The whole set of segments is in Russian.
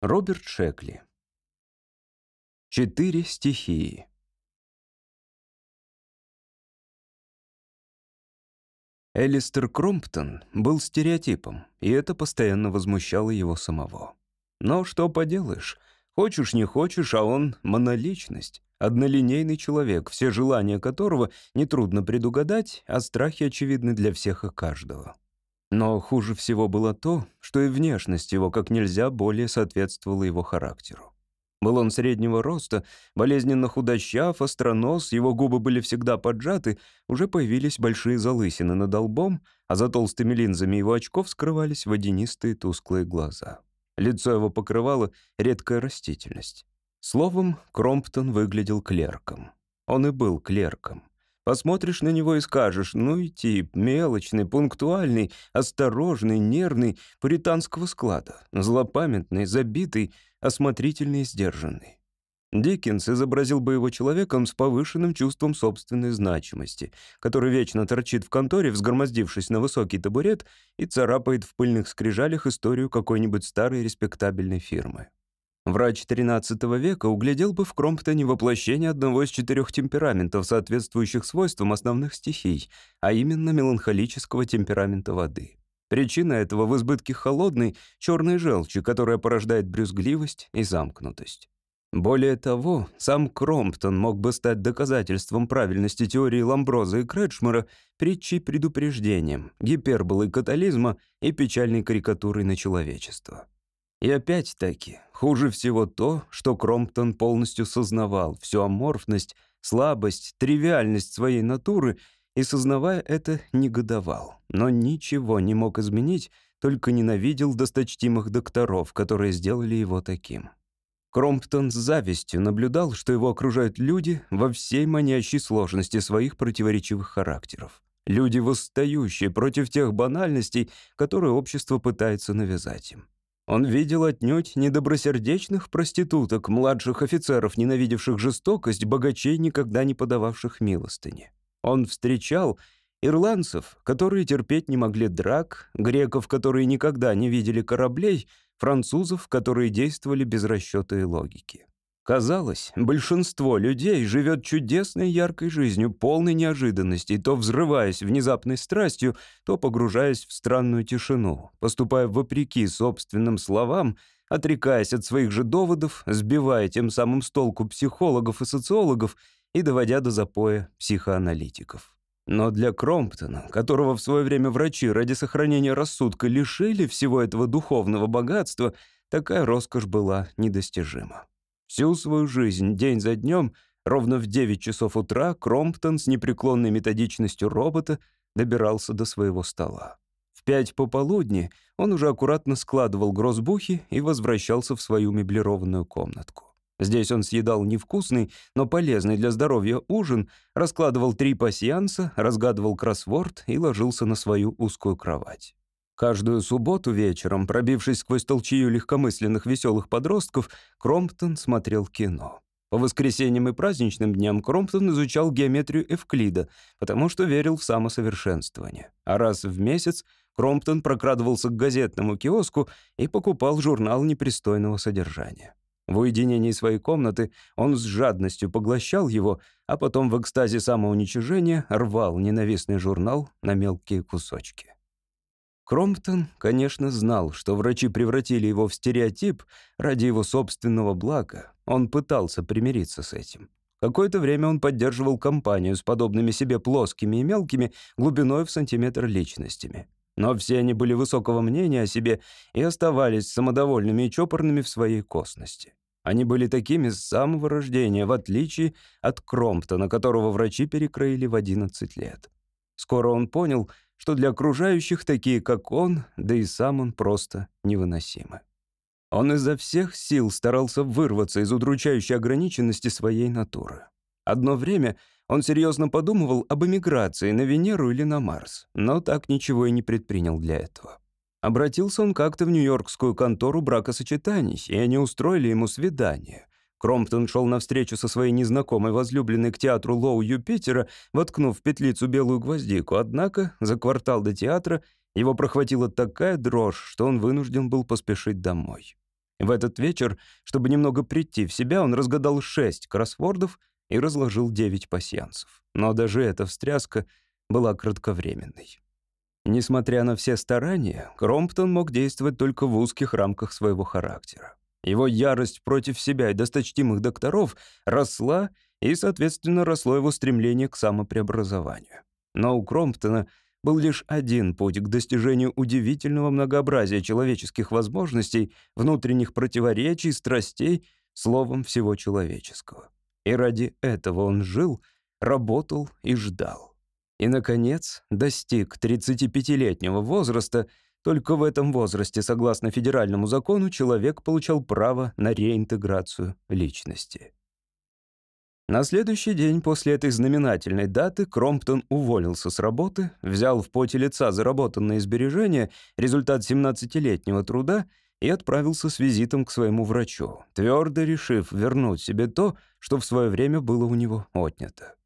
Роберт Шекли. Четыре стихии. Элистер Кромптон был стереотипом, и это постоянно возмущало его самого. Но что поделаешь, хочешь не хочешь, а он — моноличность, однолинейный человек, все желания которого нетрудно предугадать, а страхи очевидны для всех и каждого. Но хуже всего было то, что и внешность его как нельзя более соответствовала его характеру. Был он среднего роста, болезненно худощав, остронос, его губы были всегда поджаты, уже появились большие залысины над лбом, а за толстыми линзами его очков скрывались водянистые тусклые глаза. Лицо его покрывало редкая растительность. Словом, Кромптон выглядел клерком. Он и был клерком. Посмотришь на него и скажешь, ну и тип, мелочный, пунктуальный, осторожный, нервный, пуританского склада, злопамятный, забитый, осмотрительный и сдержанный. Диккенс изобразил бы его человеком с повышенным чувством собственной значимости, который вечно торчит в конторе, взгромоздившись на высокий табурет и царапает в пыльных скрижалях историю какой-нибудь старой респектабельной фирмы. Врач XIII века углядел бы в Кромптоне воплощение одного из четырех темпераментов, соответствующих свойствам основных стихий, а именно меланхолического темперамента воды. Причина этого в избытке холодной, черной желчи, которая порождает брюзгливость и замкнутость. Более того, сам Кромптон мог бы стать доказательством правильности теории Ламброза и Кретшмера притчей предупреждением, гиперболой катализма и печальной карикатурой на человечество. И опять-таки, хуже всего то, что Кромптон полностью сознавал всю аморфность, слабость, тривиальность своей натуры и, сознавая это, негодовал. Но ничего не мог изменить, только ненавидел досточтимых докторов, которые сделали его таким. Кромптон с завистью наблюдал, что его окружают люди во всей манящей сложности своих противоречивых характеров. Люди, восстающие против тех банальностей, которые общество пытается навязать им. Он видел отнюдь недобросердечных проституток, младших офицеров, ненавидевших жестокость, богачей, никогда не подававших милостыни. Он встречал ирландцев, которые терпеть не могли драк, греков, которые никогда не видели кораблей, французов, которые действовали без расчета и логики. Казалось, большинство людей живет чудесной яркой жизнью, полной неожиданностей, то взрываясь внезапной страстью, то погружаясь в странную тишину, поступая вопреки собственным словам, отрекаясь от своих же доводов, сбивая тем самым с толку психологов и социологов и доводя до запоя психоаналитиков. Но для Кромптона, которого в свое время врачи ради сохранения рассудка лишили всего этого духовного богатства, такая роскошь была недостижима. Всю свою жизнь, день за днем, ровно в 9 часов утра, Кромптон с непреклонной методичностью робота добирался до своего стола. В пять пополудни он уже аккуратно складывал грозбухи и возвращался в свою меблированную комнатку. Здесь он съедал невкусный, но полезный для здоровья ужин, раскладывал три пасьянса, разгадывал кроссворд и ложился на свою узкую кровать. Каждую субботу вечером, пробившись сквозь толчью легкомысленных веселых подростков, Кромптон смотрел кино. По воскресеньям и праздничным дням Кромптон изучал геометрию Эвклида, потому что верил в самосовершенствование. А раз в месяц Кромптон прокрадывался к газетному киоску и покупал журнал непристойного содержания. В уединении своей комнаты он с жадностью поглощал его, а потом в экстазе самоуничижения рвал ненавистный журнал на мелкие кусочки. Кромптон, конечно, знал, что врачи превратили его в стереотип ради его собственного блага. Он пытался примириться с этим. Какое-то время он поддерживал компанию с подобными себе плоскими и мелкими глубиной в сантиметр личностями. Но все они были высокого мнения о себе и оставались самодовольными и чопорными в своей косности. Они были такими с самого рождения, в отличие от Кромптона, которого врачи перекроили в 11 лет. Скоро он понял — что для окружающих такие, как он, да и сам он просто невыносимы. Он изо всех сил старался вырваться из удручающей ограниченности своей натуры. Одно время он серьезно подумывал об эмиграции на Венеру или на Марс, но так ничего и не предпринял для этого. Обратился он как-то в нью-йоркскую контору бракосочетаний, и они устроили ему свидание. Кромптон шел навстречу со своей незнакомой возлюбленной к театру Лоу Юпитера, воткнув в петлицу белую гвоздику, однако за квартал до театра его прохватила такая дрожь, что он вынужден был поспешить домой. В этот вечер, чтобы немного прийти в себя, он разгадал шесть кроссвордов и разложил девять пасьянцев. Но даже эта встряска была кратковременной. Несмотря на все старания, Кромптон мог действовать только в узких рамках своего характера. Его ярость против себя и досточтимых докторов росла, и, соответственно, росло его стремление к самопреобразованию. Но у Кромптона был лишь один путь к достижению удивительного многообразия человеческих возможностей, внутренних противоречий, страстей, словом всего человеческого. И ради этого он жил, работал и ждал. И, наконец, достиг 35-летнего возраста. Только в этом возрасте, согласно федеральному закону, человек получал право на реинтеграцию личности. На следующий день после этой знаменательной даты Кромптон уволился с работы, взял в поте лица заработанные сбережения, результат 17-летнего труда, и отправился с визитом к своему врачу, твердо решив вернуть себе то, что в свое время было у него отнято.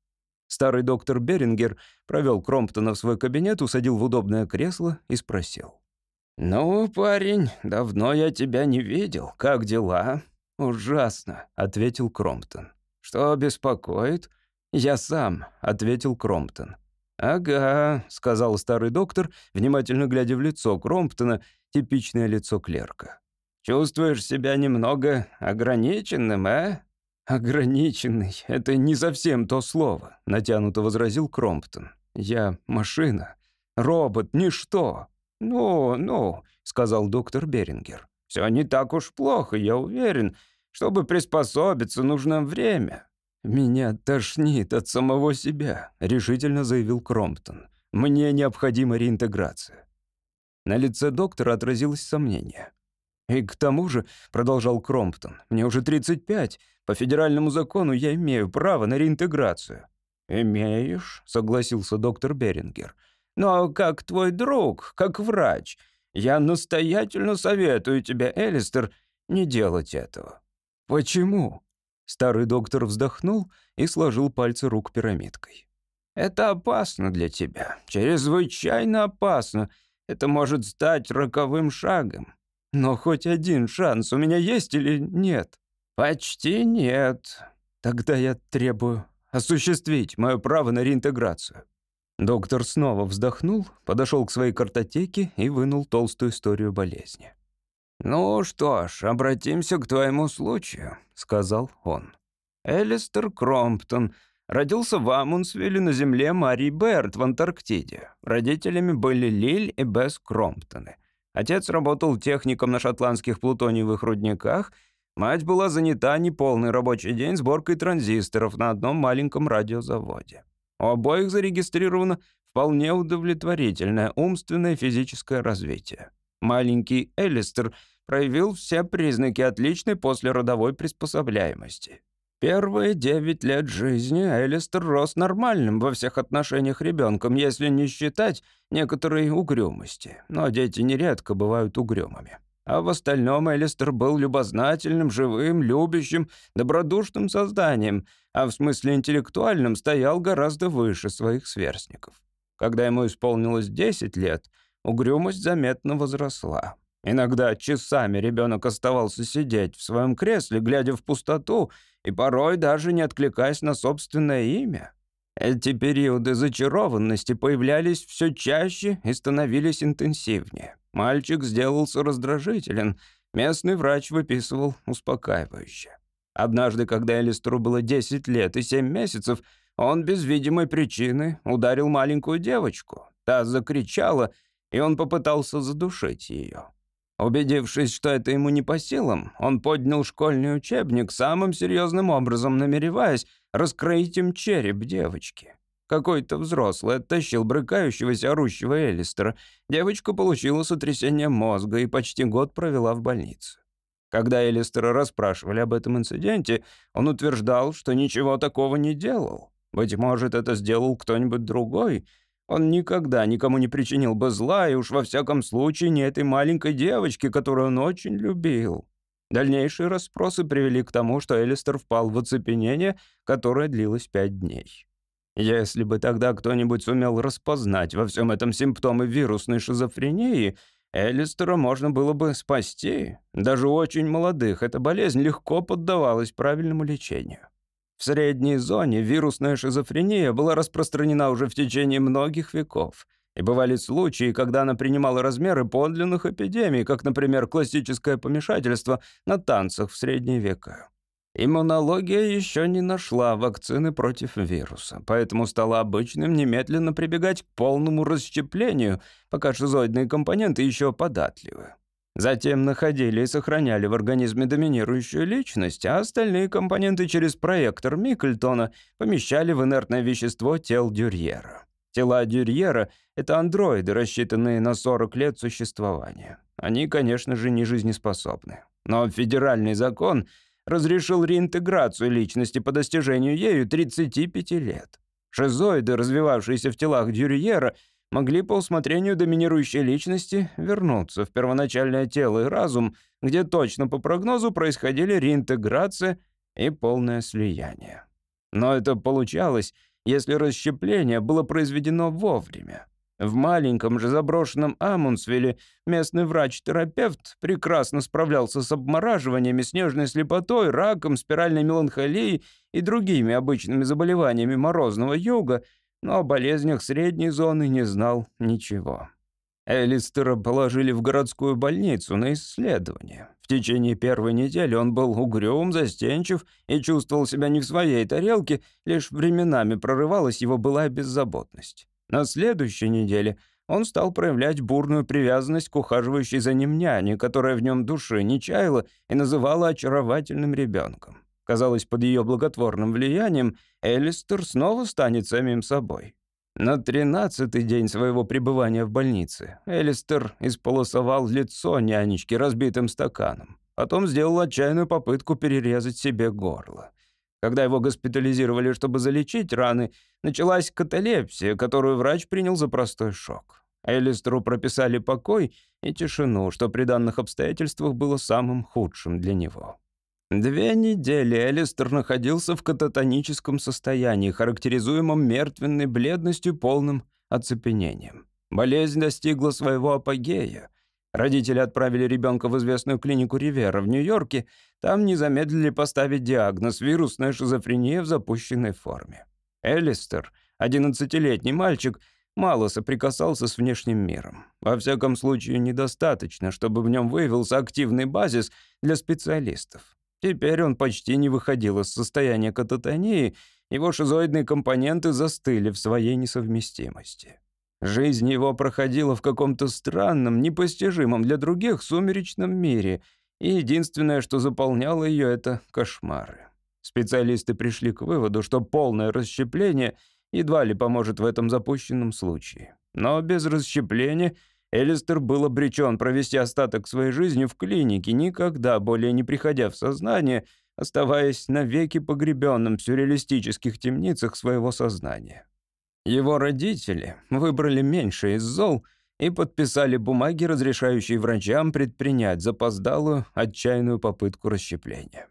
Старый доктор Берингер провел Кромптона в свой кабинет, усадил в удобное кресло и спросил. «Ну, парень, давно я тебя не видел. Как дела?» «Ужасно», — ответил Кромптон. «Что беспокоит?» «Я сам», — ответил Кромптон. «Ага», — сказал старый доктор, внимательно глядя в лицо Кромптона, типичное лицо клерка. «Чувствуешь себя немного ограниченным, а?» «Ограниченный — это не совсем то слово», — натянуто возразил Кромптон. «Я машина. Робот — ничто». «Ну, ну», — сказал доктор Берингер. «Все не так уж плохо, я уверен. Чтобы приспособиться, нужно время». «Меня тошнит от самого себя», — решительно заявил Кромптон. «Мне необходима реинтеграция». На лице доктора отразилось сомнение. «И к тому же», — продолжал Кромптон, — «мне уже 35. По федеральному закону я имею право на реинтеграцию». «Имеешь», — согласился доктор Берингер. «Но как твой друг, как врач, я настоятельно советую тебе, Элистер, не делать этого». «Почему?» Старый доктор вздохнул и сложил пальцы рук пирамидкой. «Это опасно для тебя, чрезвычайно опасно. Это может стать роковым шагом. Но хоть один шанс у меня есть или нет? Почти нет. Тогда я требую осуществить мое право на реинтеграцию. Доктор снова вздохнул, подошел к своей картотеке и вынул толстую историю болезни. «Ну что ж, обратимся к твоему случаю», — сказал он. «Элистер Кромптон родился в Амундсвилле на земле Марии Берт в Антарктиде. Родителями были Лиль и Бесс Кромптоны. Отец работал техником на шотландских плутониевых рудниках, мать была занята неполный рабочий день сборкой транзисторов на одном маленьком радиозаводе. У обоих зарегистрировано вполне удовлетворительное умственное физическое развитие. Маленький Элистер проявил все признаки отличной послеродовой приспособляемости. Первые девять лет жизни Элистер рос нормальным во всех отношениях ребенком, если не считать некоторой угрюмости. Но дети нередко бывают угрюмыми. А в остальном Элистер был любознательным, живым, любящим, добродушным созданием, а в смысле интеллектуальном стоял гораздо выше своих сверстников. Когда ему исполнилось 10 лет, угрюмость заметно возросла. Иногда часами ребенок оставался сидеть в своем кресле, глядя в пустоту, и порой даже не откликаясь на собственное имя. Эти периоды зачарованности появлялись все чаще и становились интенсивнее. Мальчик сделался раздражителен. Местный врач выписывал успокаивающе. Однажды, когда Элистеру было 10 лет и 7 месяцев, он без видимой причины ударил маленькую девочку. Та закричала, и он попытался задушить ее. Убедившись, что это ему не по силам, он поднял школьный учебник самым серьезным образом, намереваясь раскроить им череп девочки. Какой-то взрослый оттащил брыкающегося орущего Элистера. Девочка получила сотрясение мозга и почти год провела в больнице. Когда Элистера расспрашивали об этом инциденте, он утверждал, что ничего такого не делал. Быть может, это сделал кто-нибудь другой — он никогда никому не причинил бы зла, и уж во всяком случае не этой маленькой девочке, которую он очень любил. Дальнейшие расспросы привели к тому, что Элистер впал в оцепенение, которое длилось пять дней. Если бы тогда кто-нибудь сумел распознать во всем этом симптомы вирусной шизофрении, Элистера можно было бы спасти. Даже у очень молодых эта болезнь легко поддавалась правильному лечению. В средней зоне вирусная шизофрения была распространена уже в течение многих веков. И бывали случаи, когда она принимала размеры подлинных эпидемий, как, например, классическое помешательство на танцах в средние века. Иммунология еще не нашла вакцины против вируса, поэтому стало обычным немедленно прибегать к полному расщеплению, пока шизоидные компоненты еще податливы. Затем находили и сохраняли в организме доминирующую личность, а остальные компоненты через проектор Микельтона помещали в инертное вещество тел Дюрьера. Тела Дюрьера — это андроиды, рассчитанные на 40 лет существования. Они, конечно же, не жизнеспособны. Но федеральный закон — разрешил реинтеграцию личности по достижению ею 35 лет. Шизоиды, развивавшиеся в телах Дюрьера, могли по усмотрению доминирующей личности вернуться в первоначальное тело и разум, где точно по прогнозу происходили реинтеграция и полное слияние. Но это получалось, если расщепление было произведено вовремя. В маленьком же заброшенном Амундсвилле местный врач-терапевт прекрасно справлялся с обмораживаниями, снежной слепотой, раком, спиральной меланхолией и другими обычными заболеваниями морозного юга, но о болезнях средней зоны не знал ничего. Элистера положили в городскую больницу на исследование. В течение первой недели он был угрюм, застенчив и чувствовал себя не в своей тарелке, лишь временами прорывалась его былая беззаботность. На следующей неделе он стал проявлять бурную привязанность к ухаживающей за ним няне, которая в нем души не чаяла и называла очаровательным ребенком. Казалось, под ее благотворным влиянием Элистер снова станет самим собой. На тринадцатый день своего пребывания в больнице Элистер исполосовал лицо нянечки разбитым стаканом. Потом сделал отчаянную попытку перерезать себе горло. Когда его госпитализировали, чтобы залечить раны, началась каталепсия, которую врач принял за простой шок. Элистеру прописали покой и тишину, что при данных обстоятельствах было самым худшим для него. Две недели Элистер находился в кататоническом состоянии, характеризуемом мертвенной бледностью, полным оцепенением. Болезнь достигла своего апогея. Родители отправили ребенка в известную клинику Ривера в Нью-Йорке. Там не замедлили поставить диагноз «вирусная шизофрения в запущенной форме». Элистер, 11-летний мальчик, мало соприкасался с внешним миром. Во всяком случае, недостаточно, чтобы в нем выявился активный базис для специалистов. Теперь он почти не выходил из состояния кататонии, его шизоидные компоненты застыли в своей несовместимости. Жизнь его проходила в каком-то странном, непостижимом для других сумеречном мире, и единственное, что заполняло ее, это кошмары. Специалисты пришли к выводу, что полное расщепление едва ли поможет в этом запущенном случае. Но без расщепления Элистер был обречен провести остаток своей жизни в клинике, никогда более не приходя в сознание, оставаясь навеки погребенным в сюрреалистических темницах своего сознания. Его родители выбрали меньше из зол и подписали бумаги, разрешающие врачам предпринять запоздалую, отчаянную попытку расщепления.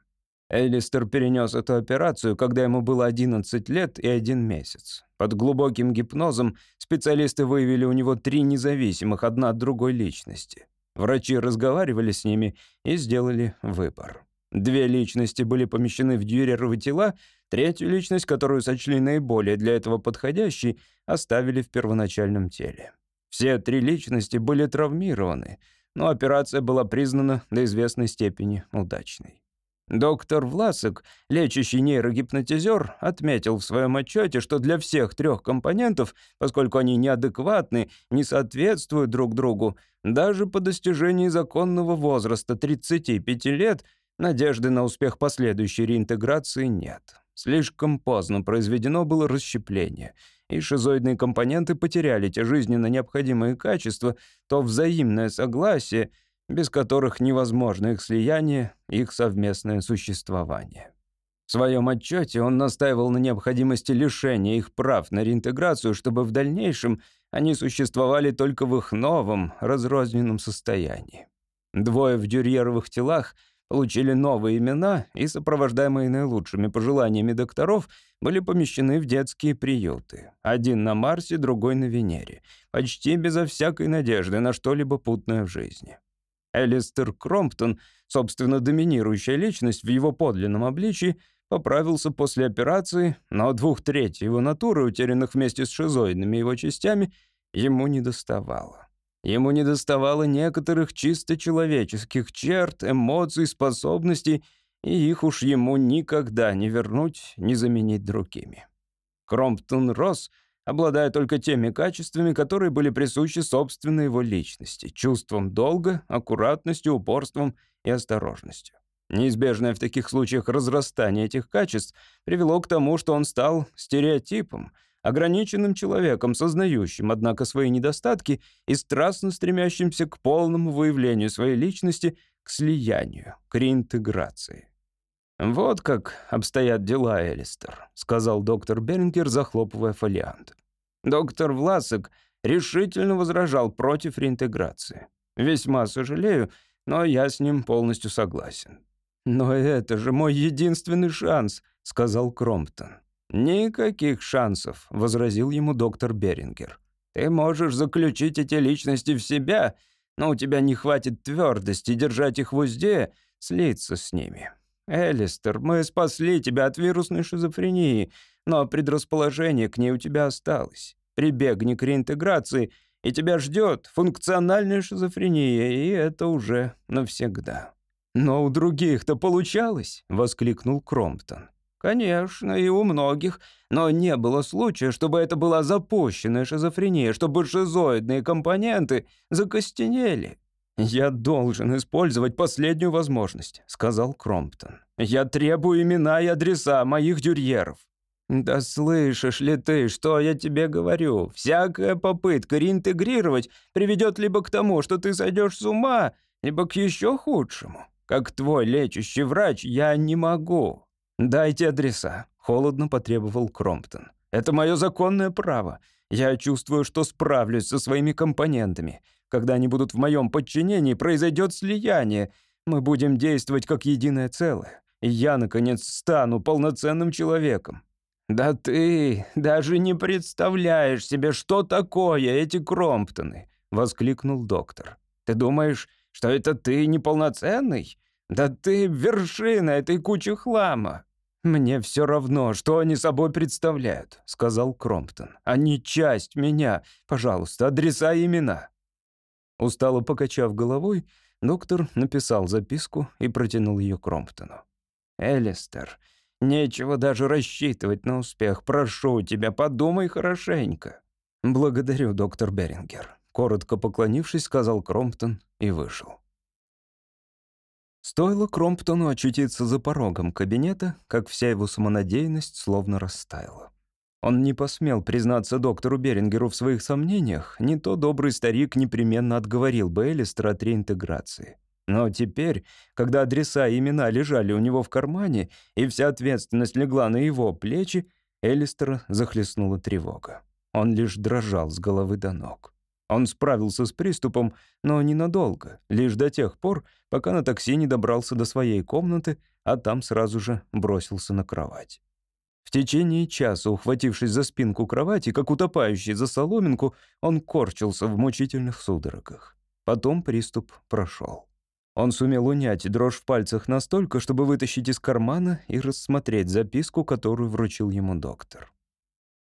Элистер перенес эту операцию, когда ему было 11 лет и один месяц. Под глубоким гипнозом специалисты выявили у него три независимых одна от другой личности. Врачи разговаривали с ними и сделали выбор. Две личности были помещены в дюреровы тела, третью личность, которую сочли наиболее для этого подходящей, оставили в первоначальном теле. Все три личности были травмированы, но операция была признана до известной степени удачной. Доктор Власок, лечащий нейрогипнотизер, отметил в своем отчете, что для всех трех компонентов, поскольку они неадекватны, не соответствуют друг другу, даже по достижении законного возраста 35 лет – Надежды на успех последующей реинтеграции нет. Слишком поздно произведено было расщепление, и шизоидные компоненты потеряли те жизненно необходимые качества, то взаимное согласие, без которых невозможно их слияние, их совместное существование. В своем отчете он настаивал на необходимости лишения их прав на реинтеграцию, чтобы в дальнейшем они существовали только в их новом, разрозненном состоянии. Двое в дюрьеровых телах — получили новые имена и, сопровождаемые наилучшими пожеланиями докторов, были помещены в детские приюты. Один на Марсе, другой на Венере. Почти безо всякой надежды на что-либо путное в жизни. Элистер Кромптон, собственно, доминирующая личность в его подлинном обличии, поправился после операции, но двух третей его натуры, утерянных вместе с шизоидными его частями, ему не доставало. Ему не доставало некоторых чисто человеческих черт, эмоций, способностей, и их уж ему никогда не вернуть, не заменить другими. Кромптон рос, обладая только теми качествами, которые были присущи собственной его личности, чувством долга, аккуратностью, упорством и осторожностью. Неизбежное в таких случаях разрастание этих качеств привело к тому, что он стал стереотипом — ограниченным человеком, сознающим, однако, свои недостатки и страстно стремящимся к полному выявлению своей личности, к слиянию, к реинтеграции. «Вот как обстоят дела, Элистер», — сказал доктор Берингер, захлопывая фолиант. Доктор Власок решительно возражал против реинтеграции. «Весьма сожалею, но я с ним полностью согласен». «Но это же мой единственный шанс», — сказал Кромптон. «Никаких шансов», — возразил ему доктор Берингер. «Ты можешь заключить эти личности в себя, но у тебя не хватит твердости держать их в узде, слиться с ними. Элистер, мы спасли тебя от вирусной шизофрении, но предрасположение к ней у тебя осталось. Прибегни к реинтеграции, и тебя ждет функциональная шизофрения, и это уже навсегда». «Но у других-то получалось!» — воскликнул Кромптон. Конечно, и у многих, но не было случая, чтобы это была запущенная шизофрения, чтобы шизоидные компоненты закостенели. «Я должен использовать последнюю возможность», — сказал Кромптон. «Я требую имена и адреса моих дюрьеров». «Да слышишь ли ты, что я тебе говорю? Всякая попытка реинтегрировать приведет либо к тому, что ты сойдешь с ума, либо к еще худшему. Как твой лечащий врач я не могу. «Дайте адреса», — холодно потребовал Кромптон. «Это мое законное право. Я чувствую, что справлюсь со своими компонентами. Когда они будут в моем подчинении, произойдет слияние. Мы будем действовать как единое целое. И я, наконец, стану полноценным человеком». «Да ты даже не представляешь себе, что такое эти Кромптоны!» — воскликнул доктор. «Ты думаешь, что это ты неполноценный? Да ты вершина этой кучи хлама!» «Мне все равно, что они собой представляют», — сказал Кромптон. «Они часть меня. Пожалуйста, адреса и имена». Устало покачав головой, доктор написал записку и протянул ее Кромптону. «Элистер, нечего даже рассчитывать на успех. Прошу тебя, подумай хорошенько». «Благодарю, доктор Берингер», — коротко поклонившись, сказал Кромптон и вышел. Стоило Кромптону очутиться за порогом кабинета, как вся его самонадеянность словно растаяла. Он не посмел признаться доктору Берингеру в своих сомнениях, не то добрый старик непременно отговорил бы Элистера от реинтеграции. Но теперь, когда адреса и имена лежали у него в кармане, и вся ответственность легла на его плечи, Элистера захлестнула тревога. Он лишь дрожал с головы до ног. Он справился с приступом, но ненадолго, лишь до тех пор, пока на такси не добрался до своей комнаты, а там сразу же бросился на кровать. В течение часа, ухватившись за спинку кровати, как утопающий за соломинку, он корчился в мучительных судорогах. Потом приступ прошел. Он сумел унять дрожь в пальцах настолько, чтобы вытащить из кармана и рассмотреть записку, которую вручил ему доктор.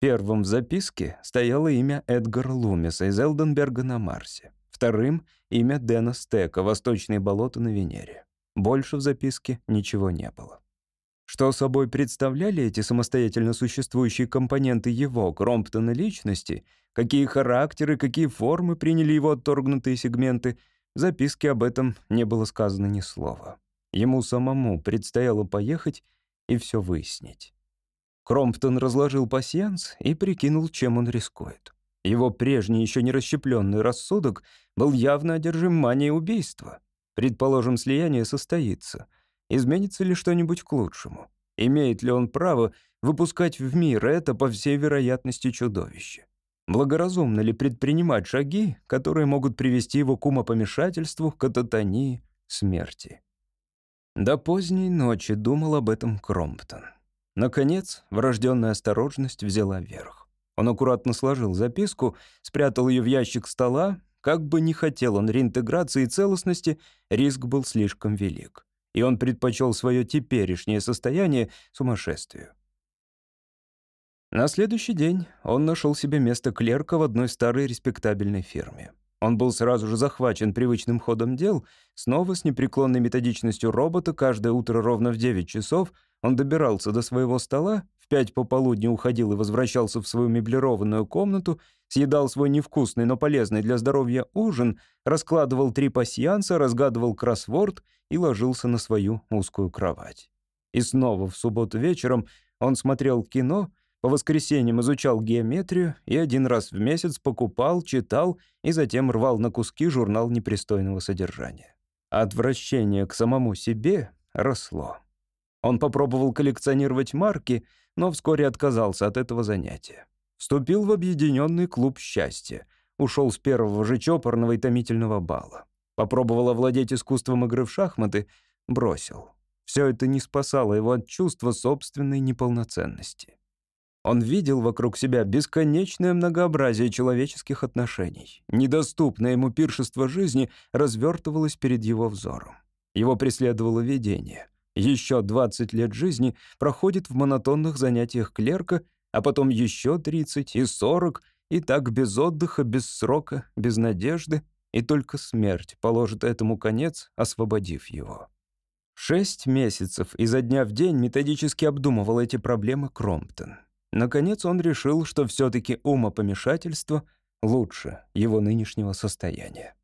Первым в записке стояло имя Эдгара Лумиса из Элденберга на Марсе. Вторым — имя Дэна Стека, «Восточные болота на Венере». Больше в записке ничего не было. Что собой представляли эти самостоятельно существующие компоненты его, Кромптона, личности, какие характеры, какие формы приняли его отторгнутые сегменты, в записке об этом не было сказано ни слова. Ему самому предстояло поехать и все выяснить. Кромптон разложил пасьянс и прикинул, чем он рискует. Его прежний, еще не расщепленный рассудок был явно одержим манией убийства. Предположим, слияние состоится. Изменится ли что-нибудь к лучшему? Имеет ли он право выпускать в мир это, по всей вероятности, чудовище? Благоразумно ли предпринимать шаги, которые могут привести его к умопомешательству, кататонии, смерти? До поздней ночи думал об этом Кромптон. Наконец, врожденная осторожность взяла верх. Он аккуратно сложил записку, спрятал ее в ящик стола. Как бы ни хотел он реинтеграции и целостности, риск был слишком велик. И он предпочел свое теперешнее состояние сумасшествию. На следующий день он нашел себе место клерка в одной старой респектабельной фирме. Он был сразу же захвачен привычным ходом дел. Снова с непреклонной методичностью робота каждое утро ровно в 9 часов он добирался до своего стола, в пять пополудни уходил и возвращался в свою меблированную комнату, съедал свой невкусный, но полезный для здоровья ужин, раскладывал три пасьянса, разгадывал кроссворд и ложился на свою узкую кровать. И снова в субботу вечером он смотрел кино — по воскресеньям изучал геометрию и один раз в месяц покупал, читал и затем рвал на куски журнал непристойного содержания. Отвращение к самому себе росло. Он попробовал коллекционировать марки, но вскоре отказался от этого занятия. Вступил в объединенный клуб счастья. Ушел с первого же чопорного и томительного бала. Попробовал овладеть искусством игры в шахматы, бросил. Все это не спасало его от чувства собственной неполноценности. Он видел вокруг себя бесконечное многообразие человеческих отношений. Недоступное ему пиршество жизни развертывалось перед его взором. Его преследовало видение. Еще 20 лет жизни проходит в монотонных занятиях клерка, а потом еще 30 и 40, и так без отдыха, без срока, без надежды, и только смерть положит этому конец, освободив его. Шесть месяцев изо дня в день методически обдумывал эти проблемы Кромптон. Наконец он решил, что все-таки умопомешательство лучше его нынешнего состояния.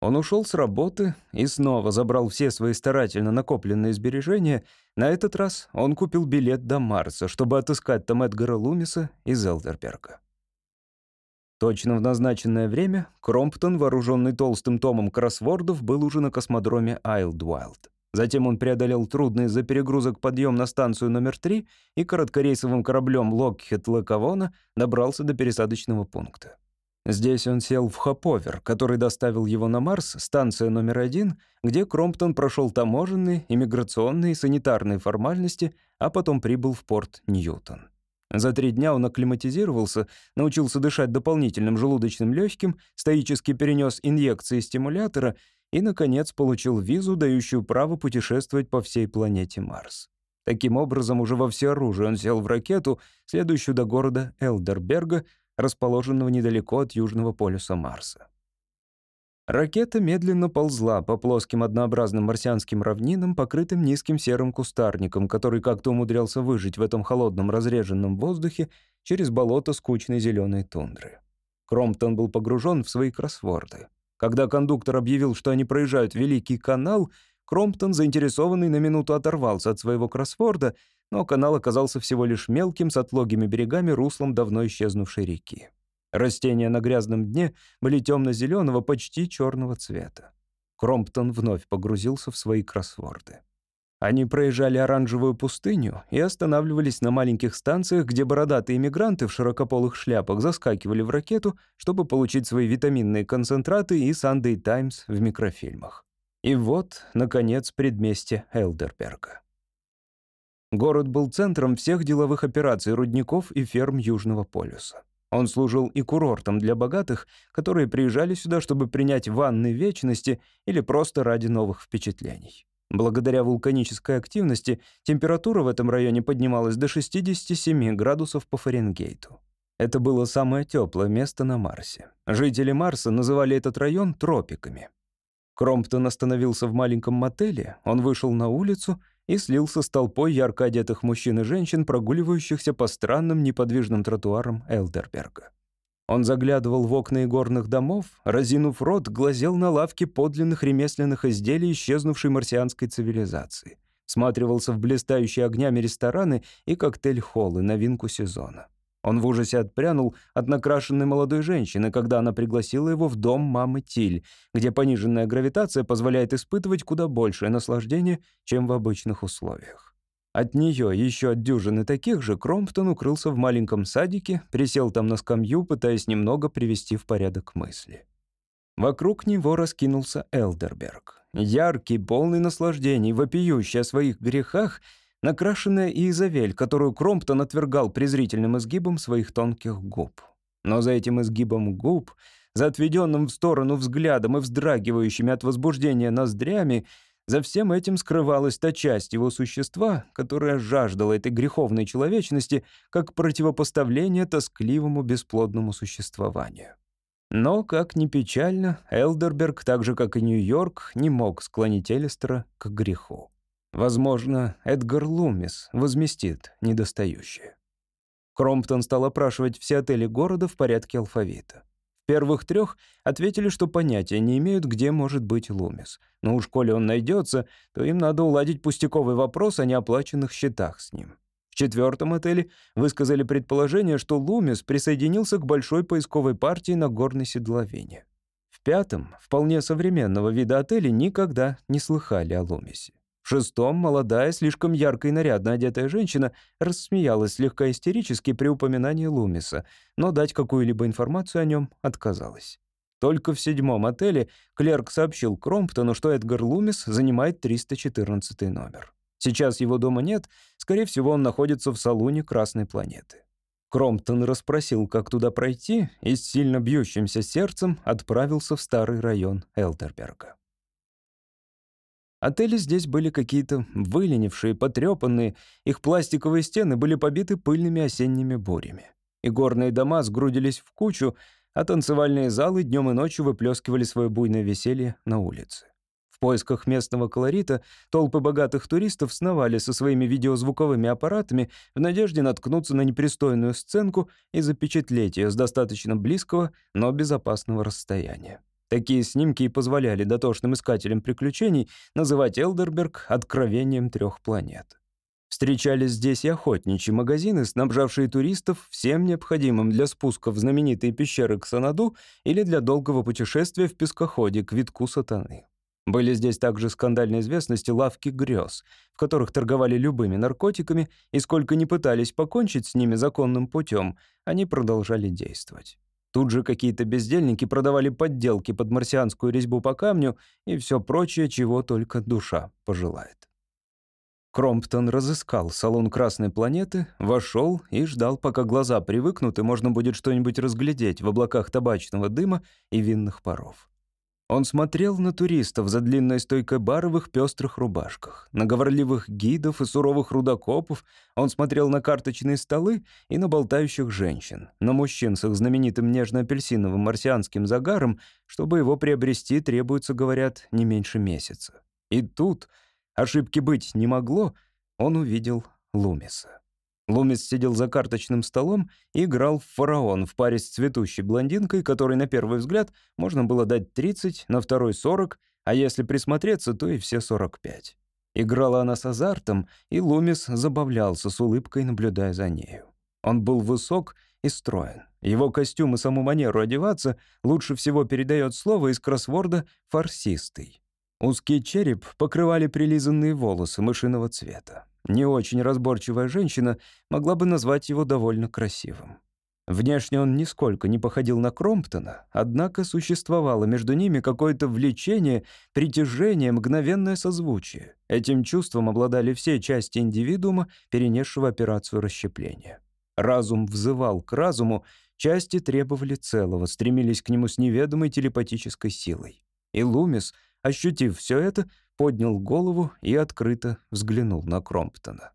Он ушел с работы и снова забрал все свои старательно накопленные сбережения. На этот раз он купил билет до Марса, чтобы отыскать там Эдгара Лумиса и Зелдерберга. Точно в назначенное время Кромптон, вооруженный толстым томом кроссвордов, был уже на космодроме Айлдвайлд. Затем он преодолел трудный за перегрузок подъем на станцию номер 3 и короткорейсовым кораблем Локхед Лаковона добрался до пересадочного пункта. Здесь он сел в хоповер, который доставил его на Марс, станция номер один, где Кромптон прошел таможенные, иммиграционные санитарные формальности, а потом прибыл в порт Ньютон. За три дня он акклиматизировался, научился дышать дополнительным желудочным легким, стоически перенес инъекции стимулятора и, наконец, получил визу, дающую право путешествовать по всей планете Марс. Таким образом, уже во всеоружие он сел в ракету, следующую до города Элдерберга, расположенного недалеко от южного полюса Марса. Ракета медленно ползла по плоским однообразным марсианским равнинам, покрытым низким серым кустарником, который как-то умудрялся выжить в этом холодном разреженном воздухе через болото скучной зеленой тундры. Кромптон был погружен в свои кроссворды. Когда кондуктор объявил, что они проезжают Великий канал, Кромптон, заинтересованный, на минуту оторвался от своего кроссворда, но канал оказался всего лишь мелким, с отлогими берегами, руслом давно исчезнувшей реки. Растения на грязном дне были темно-зеленого, почти черного цвета. Кромптон вновь погрузился в свои кроссворды. Они проезжали оранжевую пустыню и останавливались на маленьких станциях, где бородатые иммигранты в широкополых шляпах заскакивали в ракету, чтобы получить свои витаминные концентраты и Sunday Times в микрофильмах. И вот, наконец, предместье Элдерберга. Город был центром всех деловых операций рудников и ферм Южного полюса. Он служил и курортом для богатых, которые приезжали сюда, чтобы принять ванны вечности или просто ради новых впечатлений. Благодаря вулканической активности температура в этом районе поднималась до 67 градусов по Фаренгейту. Это было самое теплое место на Марсе. Жители Марса называли этот район тропиками. Кромптон остановился в маленьком мотеле, он вышел на улицу и слился с толпой ярко одетых мужчин и женщин, прогуливающихся по странным неподвижным тротуарам Элдерберга. Он заглядывал в окна игорных домов, разинув рот, глазел на лавки подлинных ремесленных изделий исчезнувшей марсианской цивилизации. Сматривался в блистающие огнями рестораны и коктейль-холлы, новинку сезона. Он в ужасе отпрянул от накрашенной молодой женщины, когда она пригласила его в дом мамы Тиль, где пониженная гравитация позволяет испытывать куда большее наслаждение, чем в обычных условиях. От нее еще от дюжины таких же Кромптон укрылся в маленьком садике, присел там на скамью, пытаясь немного привести в порядок мысли. Вокруг него раскинулся Элдерберг. Яркий, полный наслаждений, вопиющий о своих грехах, накрашенная Изавель, которую Кромптон отвергал презрительным изгибом своих тонких губ. Но за этим изгибом губ, за отведенным в сторону взглядом и вздрагивающими от возбуждения ноздрями, за всем этим скрывалась та часть его существа, которая жаждала этой греховной человечности как противопоставление тоскливому бесплодному существованию. Но, как ни печально, Элдерберг, так же, как и Нью-Йорк, не мог склонить Элистера к греху. Возможно, Эдгар Лумис возместит недостающее. Кромптон стал опрашивать все отели города в порядке алфавита. Первых трех ответили, что понятия не имеют, где может быть Лумис. Но уж коли он найдется, то им надо уладить пустяковый вопрос о неоплаченных счетах с ним. В четвертом отеле высказали предположение, что Лумис присоединился к большой поисковой партии на горной седловине. В пятом, вполне современного вида отеле, никогда не слыхали о Лумисе. В шестом молодая, слишком ярко и нарядно одетая женщина рассмеялась слегка истерически при упоминании Лумиса, но дать какую-либо информацию о нем отказалась. Только в седьмом отеле клерк сообщил Кромптону, что Эдгар Лумис занимает 314 номер. Сейчас его дома нет, скорее всего, он находится в салоне Красной планеты. Кромптон расспросил, как туда пройти, и с сильно бьющимся сердцем отправился в старый район Элдерберга. Отели здесь были какие-то выленившие, потрепанные, их пластиковые стены были побиты пыльными осенними бурями. И горные дома сгрудились в кучу, а танцевальные залы днем и ночью выплескивали свое буйное веселье на улице. В поисках местного колорита толпы богатых туристов сновали со своими видеозвуковыми аппаратами в надежде наткнуться на непристойную сценку и запечатлеть ее с достаточно близкого, но безопасного расстояния. Такие снимки и позволяли дотошным искателям приключений называть Элдерберг «откровением трех планет». Встречались здесь и охотничьи магазины, снабжавшие туристов всем необходимым для спуска в знаменитые пещеры к Санаду или для долгого путешествия в пескоходе к витку сатаны. Были здесь также скандальной известности лавки грез, в которых торговали любыми наркотиками, и сколько ни пытались покончить с ними законным путем, они продолжали действовать. Тут же какие-то бездельники продавали подделки под марсианскую резьбу по камню и все прочее, чего только душа пожелает. Кромптон разыскал салон Красной планеты, вошел и ждал, пока глаза привыкнут, и можно будет что-нибудь разглядеть в облаках табачного дыма и винных паров. Он смотрел на туристов за длинной стойкой бара в пестрых рубашках, на говорливых гидов и суровых рудокопов, он смотрел на карточные столы и на болтающих женщин, на мужчин с их знаменитым нежно-апельсиновым марсианским загаром, чтобы его приобрести требуется, говорят, не меньше месяца. И тут, ошибки быть не могло, он увидел Лумиса. Лумис сидел за карточным столом и играл в фараон в паре с цветущей блондинкой, которой на первый взгляд можно было дать 30, на второй — 40, а если присмотреться, то и все 45. Играла она с азартом, и Лумис забавлялся с улыбкой, наблюдая за нею. Он был высок и строен. Его костюм и саму манеру одеваться лучше всего передает слово из кроссворда «фарсистый». Узкий череп покрывали прилизанные волосы мышиного цвета. Не очень разборчивая женщина могла бы назвать его довольно красивым. Внешне он нисколько не походил на Кромптона, однако существовало между ними какое-то влечение, притяжение, мгновенное созвучие. Этим чувством обладали все части индивидуума, перенесшего операцию расщепления. Разум взывал к разуму, части требовали целого, стремились к нему с неведомой телепатической силой. И Лумис, ощутив все это, поднял голову и открыто взглянул на Кромптона.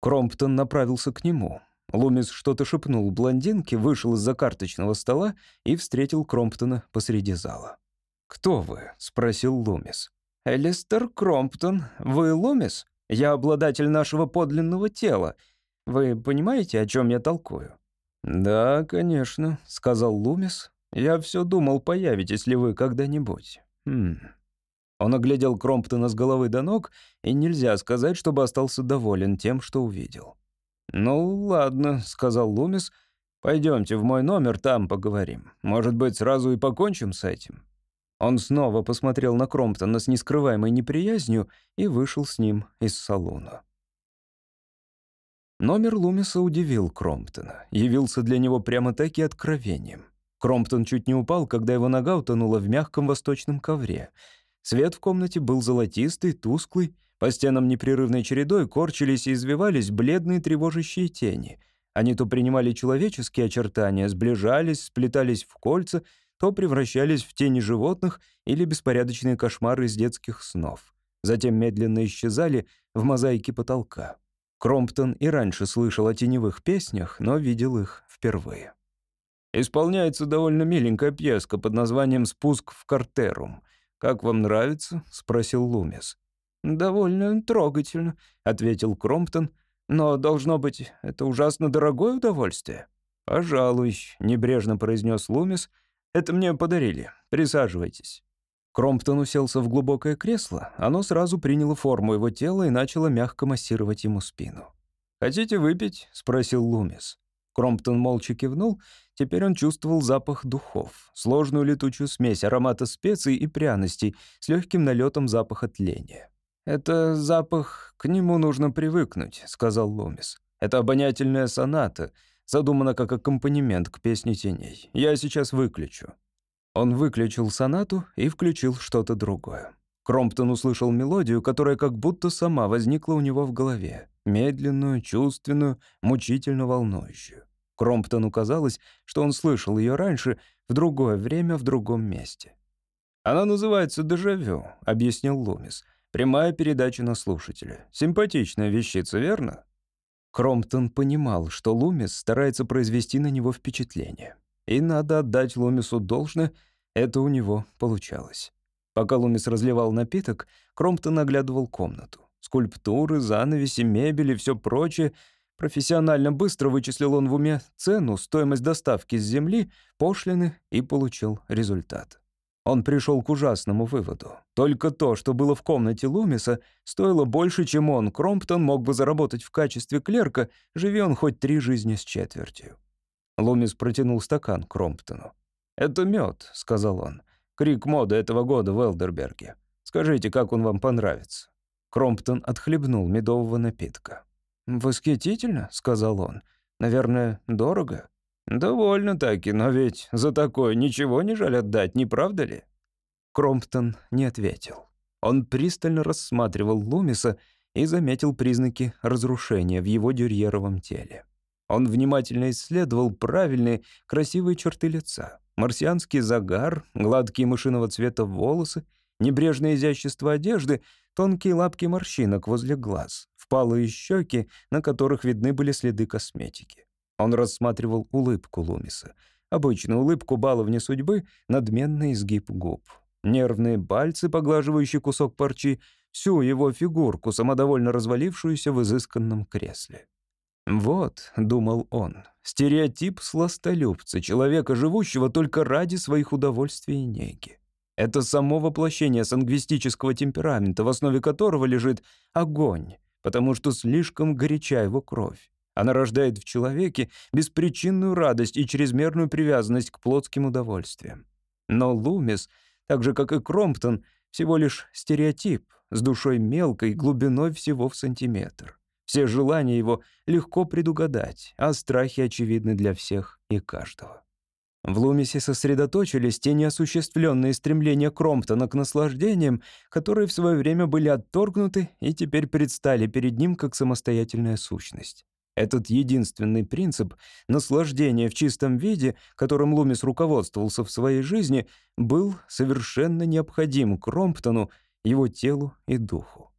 Кромптон направился к нему. Лумис что-то шепнул блондинке, вышел из-за карточного стола и встретил Кромптона посреди зала. «Кто вы?» — спросил Лумис. «Элистер Кромптон. Вы Лумис? Я обладатель нашего подлинного тела. Вы понимаете, о чем я толкую?» «Да, конечно», — сказал Лумис. «Я все думал, появитесь ли вы когда-нибудь. Хм, он оглядел Кромптона с головы до ног, и нельзя сказать, чтобы остался доволен тем, что увидел. «Ну, ладно», — сказал Лумис, — «пойдемте в мой номер, там поговорим. Может быть, сразу и покончим с этим». Он снова посмотрел на Кромптона с нескрываемой неприязнью и вышел с ним из салона. Номер Лумиса удивил Кромптона, явился для него прямо-таки откровением. Кромптон чуть не упал, когда его нога утонула в мягком восточном ковре. Свет в комнате был золотистый, тусклый. По стенам непрерывной чередой корчились и извивались бледные тревожащие тени. Они то принимали человеческие очертания, сближались, сплетались в кольца, то превращались в тени животных или беспорядочные кошмары из детских снов. Затем медленно исчезали в мозаике потолка. Кромптон и раньше слышал о теневых песнях, но видел их впервые. Исполняется довольно миленькая пьеска под названием «Спуск в Картерум». Как вам нравится?» — спросил Лумис. «Довольно трогательно», — ответил Кромптон. «Но, должно быть, это ужасно дорогое удовольствие». «Пожалуй», — небрежно произнес Лумис. «Это мне подарили. Присаживайтесь». Кромптон уселся в глубокое кресло. Оно сразу приняло форму его тела и начало мягко массировать ему спину. «Хотите выпить?» — спросил Лумис. Кромптон молча кивнул. Теперь он чувствовал запах духов, сложную летучую смесь аромата специй и пряностей с легким налетом запаха тления. «Это запах, к нему нужно привыкнуть», — сказал Лумис. «Это обонятельная соната, задумана как аккомпанемент к песне теней. Я сейчас выключу». Он выключил сонату и включил что-то другое. Кромптон услышал мелодию, которая как будто сама возникла у него в голове. Медленную, чувственную, мучительно волнующую. Кромптону казалось, что он слышал ее раньше, в другое время, в другом месте. «Она называется «Дежавю», — объяснил Лумис. «Прямая передача на слушателя. Симпатичная вещица, верно?» Кромптон понимал, что Лумис старается произвести на него впечатление. И надо отдать Лумису должное, это у него получалось. Пока Лумис разливал напиток, Кромптон оглядывал комнату. Скульптуры, занавеси, мебель и все прочее — Профессионально быстро вычислил он в уме цену, стоимость доставки с земли, пошлины и получил результат. Он пришел к ужасному выводу. Только то, что было в комнате Лумиса, стоило больше, чем он, Кромптон, мог бы заработать в качестве клерка, живи он хоть три жизни с четвертью. Лумис протянул стакан Кромптону. «Это мед», — сказал он. «Крик моды этого года в Элдерберге. Скажите, как он вам понравится?» Кромптон отхлебнул медового напитка. «Восхитительно», — сказал он. «Наверное, дорого?» «Довольно-таки, но ведь за такое ничего не жаль отдать, не правда ли?» Кромптон не ответил. Он пристально рассматривал Лумиса и заметил признаки разрушения в его дюрьеровом теле. Он внимательно исследовал правильные, красивые черты лица, марсианский загар, гладкие мышиного цвета волосы, небрежное изящество одежды, тонкие лапки морщинок возле глаз, впалые щеки, на которых видны были следы косметики. Он рассматривал улыбку Лумиса. Обычную улыбку баловни судьбы, надменный изгиб губ. Нервные пальцы, поглаживающие кусок парчи, всю его фигурку, самодовольно развалившуюся в изысканном кресле. «Вот», — думал он, — «стереотип сластолюбца, человека, живущего только ради своих удовольствий и неги. Это само воплощение сангвистического темперамента, в основе которого лежит огонь, потому что слишком горяча его кровь. Она рождает в человеке беспричинную радость и чрезмерную привязанность к плотским удовольствиям. Но Лумис, так же как и Кромптон, всего лишь стереотип с душой мелкой, глубиной всего в сантиметр. Все желания его легко предугадать, а страхи очевидны для всех и каждого. В Лумисе сосредоточились те неосуществленные стремления Кромптона к наслаждениям, которые в свое время были отторгнуты и теперь предстали перед ним как самостоятельная сущность. Этот единственный принцип — наслаждение в чистом виде, которым Лумис руководствовался в своей жизни, был совершенно необходим Кромптону, его телу и духу.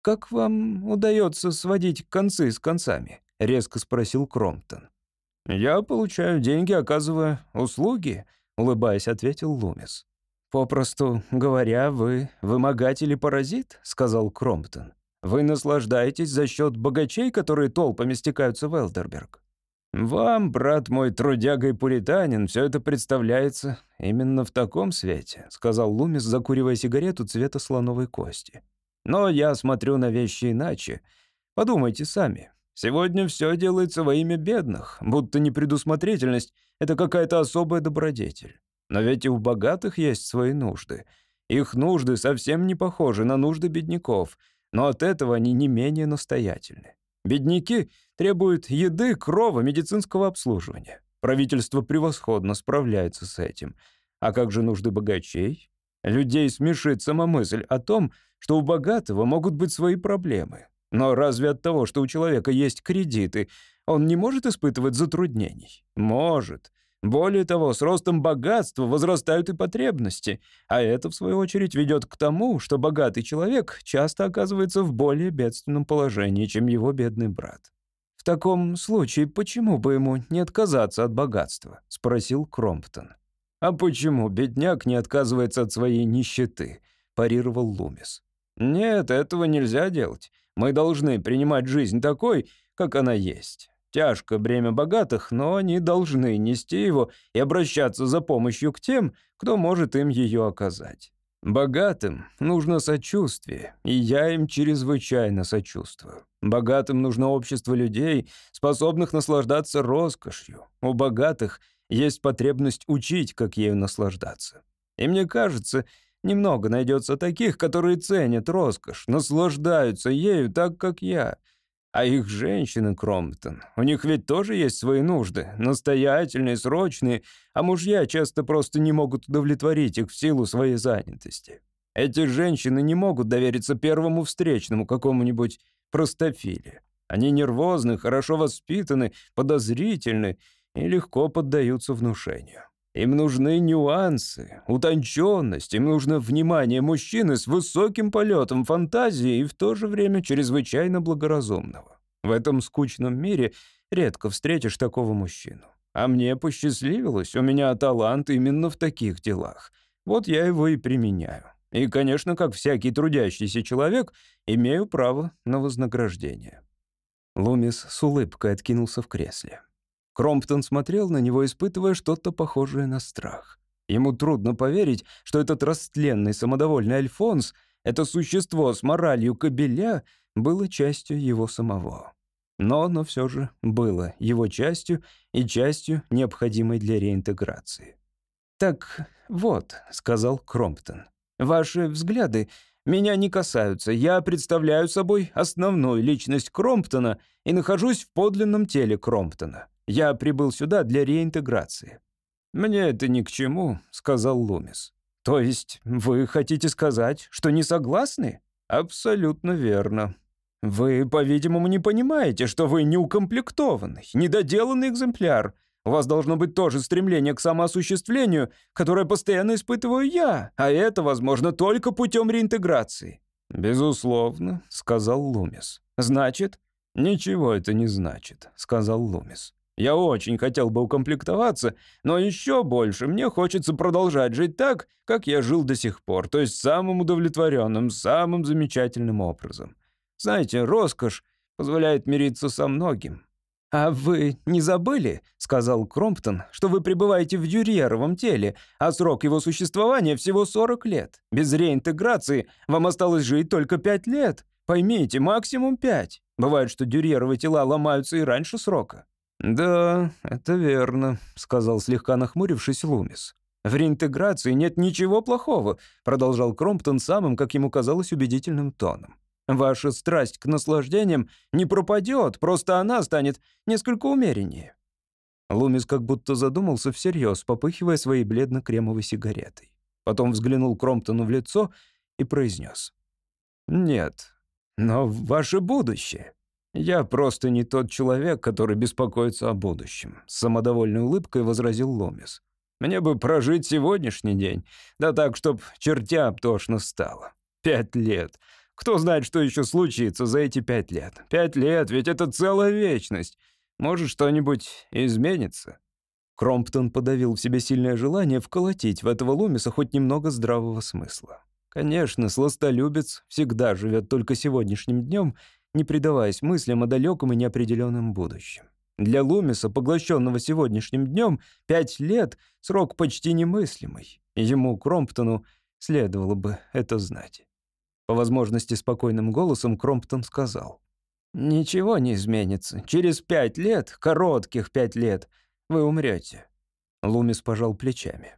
«Как вам удается сводить концы с концами?» — резко спросил Кромптон. «Я получаю деньги, оказывая услуги», — улыбаясь, ответил Лумис. «Попросту говоря, вы вымогатель и паразит», — сказал Кромптон. «Вы наслаждаетесь за счет богачей, которые толпами стекаются в Элдерберг. Вам, брат мой, трудяга и пуританин, все это представляется именно в таком свете», — сказал Лумис, закуривая сигарету цвета слоновой кости. «Но я смотрю на вещи иначе. Подумайте сами. Сегодня все делается во имя бедных, будто непредусмотрительность — это какая-то особая добродетель. Но ведь и у богатых есть свои нужды. Их нужды совсем не похожи на нужды бедняков, но от этого они не менее настоятельны. Бедняки требуют еды, крова, медицинского обслуживания. Правительство превосходно справляется с этим. А как же нужды богачей? Людей смешит сама мысль о том, что у богатого могут быть свои проблемы. Но разве от того, что у человека есть кредиты, он не может испытывать затруднений? Может. Более того, с ростом богатства возрастают и потребности, а это, в свою очередь, ведет к тому, что богатый человек часто оказывается в более бедственном положении, чем его бедный брат. «В таком случае почему бы ему не отказаться от богатства?» — спросил Кромптон. «А почему бедняк не отказывается от своей нищеты?» — парировал Лумис. «Нет, этого нельзя делать. Мы должны принимать жизнь такой, как она есть. Тяжко бремя богатых, но они должны нести его и обращаться за помощью к тем, кто может им ее оказать. Богатым нужно сочувствие, и я им чрезвычайно сочувствую. Богатым нужно общество людей, способных наслаждаться роскошью. У богатых есть потребность учить, как ею наслаждаться. И мне кажется, немного найдется таких, которые ценят роскошь, наслаждаются ею так, как я — а их женщины, Кромптон, у них ведь тоже есть свои нужды, настоятельные, срочные, а мужья часто просто не могут удовлетворить их в силу своей занятости. Эти женщины не могут довериться первому встречному какому-нибудь простофиле. Они нервозны, хорошо воспитаны, подозрительны и легко поддаются внушению. Им нужны нюансы, утонченность, им нужно внимание мужчины с высоким полетом фантазии и в то же время чрезвычайно благоразумного. В этом скучном мире редко встретишь такого мужчину. А мне посчастливилось, у меня талант именно в таких делах. Вот я его и применяю. И, конечно, как всякий трудящийся человек, имею право на вознаграждение». Лумис с улыбкой откинулся в кресле. Кромптон смотрел на него, испытывая что-то похожее на страх. Ему трудно поверить, что этот растленный, самодовольный Альфонс, это существо с моралью кобеля, было частью его самого. Но оно все же было его частью и частью, необходимой для реинтеграции. «Так вот», — сказал Кромптон, — «ваши взгляды меня не касаются. Я представляю собой основную личность Кромптона и нахожусь в подлинном теле Кромптона. Я прибыл сюда для реинтеграции». «Мне это ни к чему», — сказал Лумис. «То есть вы хотите сказать, что не согласны?» «Абсолютно верно. Вы, по-видимому, не понимаете, что вы неукомплектованный, недоделанный экземпляр. У вас должно быть тоже стремление к самоосуществлению, которое постоянно испытываю я, а это возможно только путем реинтеграции». «Безусловно», — сказал Лумис. «Значит?» «Ничего это не значит», — сказал Лумис. Я очень хотел бы укомплектоваться, но еще больше мне хочется продолжать жить так, как я жил до сих пор, то есть самым удовлетворенным, самым замечательным образом. Знаете, роскошь позволяет мириться со многим. «А вы не забыли, — сказал Кромптон, — что вы пребываете в дюрьеровом теле, а срок его существования всего 40 лет. Без реинтеграции вам осталось жить только 5 лет. Поймите, максимум 5. Бывает, что дюрьеровые тела ломаются и раньше срока. «Да, это верно», — сказал слегка нахмурившись Лумис. «В реинтеграции нет ничего плохого», — продолжал Кромптон самым, как ему казалось, убедительным тоном. «Ваша страсть к наслаждениям не пропадет, просто она станет несколько умереннее». Лумис как будто задумался всерьез, попыхивая своей бледно-кремовой сигаретой. Потом взглянул Кромптону в лицо и произнес. «Нет, но ваше будущее. «Я просто не тот человек, который беспокоится о будущем», — с самодовольной улыбкой возразил Ломис. «Мне бы прожить сегодняшний день, да так, чтоб чертям тошно стало. Пять лет. Кто знает, что еще случится за эти пять лет? Пять лет, ведь это целая вечность. Может, что-нибудь изменится?» Кромптон подавил в себе сильное желание вколотить в этого Лумиса хоть немного здравого смысла. Конечно, сластолюбец всегда живет только сегодняшним днем не предаваясь мыслям о далеком и неопределенном будущем. Для Лумиса, поглощенного сегодняшним днем, пять лет — срок почти немыслимый. Ему, Кромптону, следовало бы это знать. По возможности спокойным голосом Кромптон сказал. «Ничего не изменится. Через пять лет, коротких пять лет, вы умрете». Лумис пожал плечами.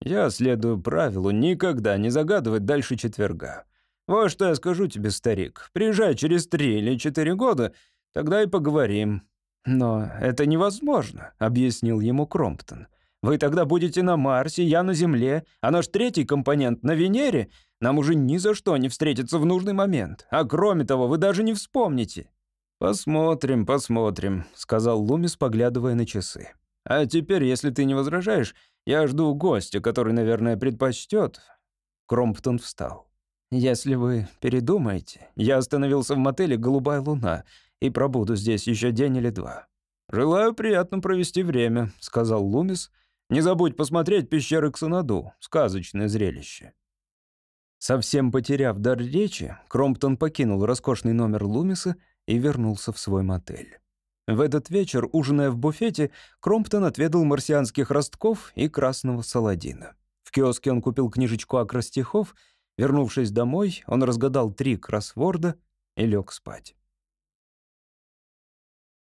«Я следую правилу никогда не загадывать дальше четверга. Вот что я скажу тебе, старик. Приезжай через три или четыре года, тогда и поговорим. «Но это невозможно», — объяснил ему Кромптон. «Вы тогда будете на Марсе, я на Земле, а наш третий компонент на Венере. Нам уже ни за что не встретиться в нужный момент. А кроме того, вы даже не вспомните». «Посмотрим, посмотрим», — сказал Лумис, поглядывая на часы. «А теперь, если ты не возражаешь, я жду гостя, который, наверное, предпочтет». Кромптон встал. «Если вы передумаете, я остановился в мотеле «Голубая луна» и пробуду здесь еще день или два. «Желаю приятно провести время», — сказал Лумис. «Не забудь посмотреть пещеры Ксанаду. Сказочное зрелище». Совсем потеряв дар речи, Кромптон покинул роскошный номер Лумиса и вернулся в свой мотель. В этот вечер, ужиная в буфете, Кромптон отведал марсианских ростков и красного саладина. В киоске он купил книжечку акростихов. Вернувшись домой, он разгадал три кроссворда и лег спать.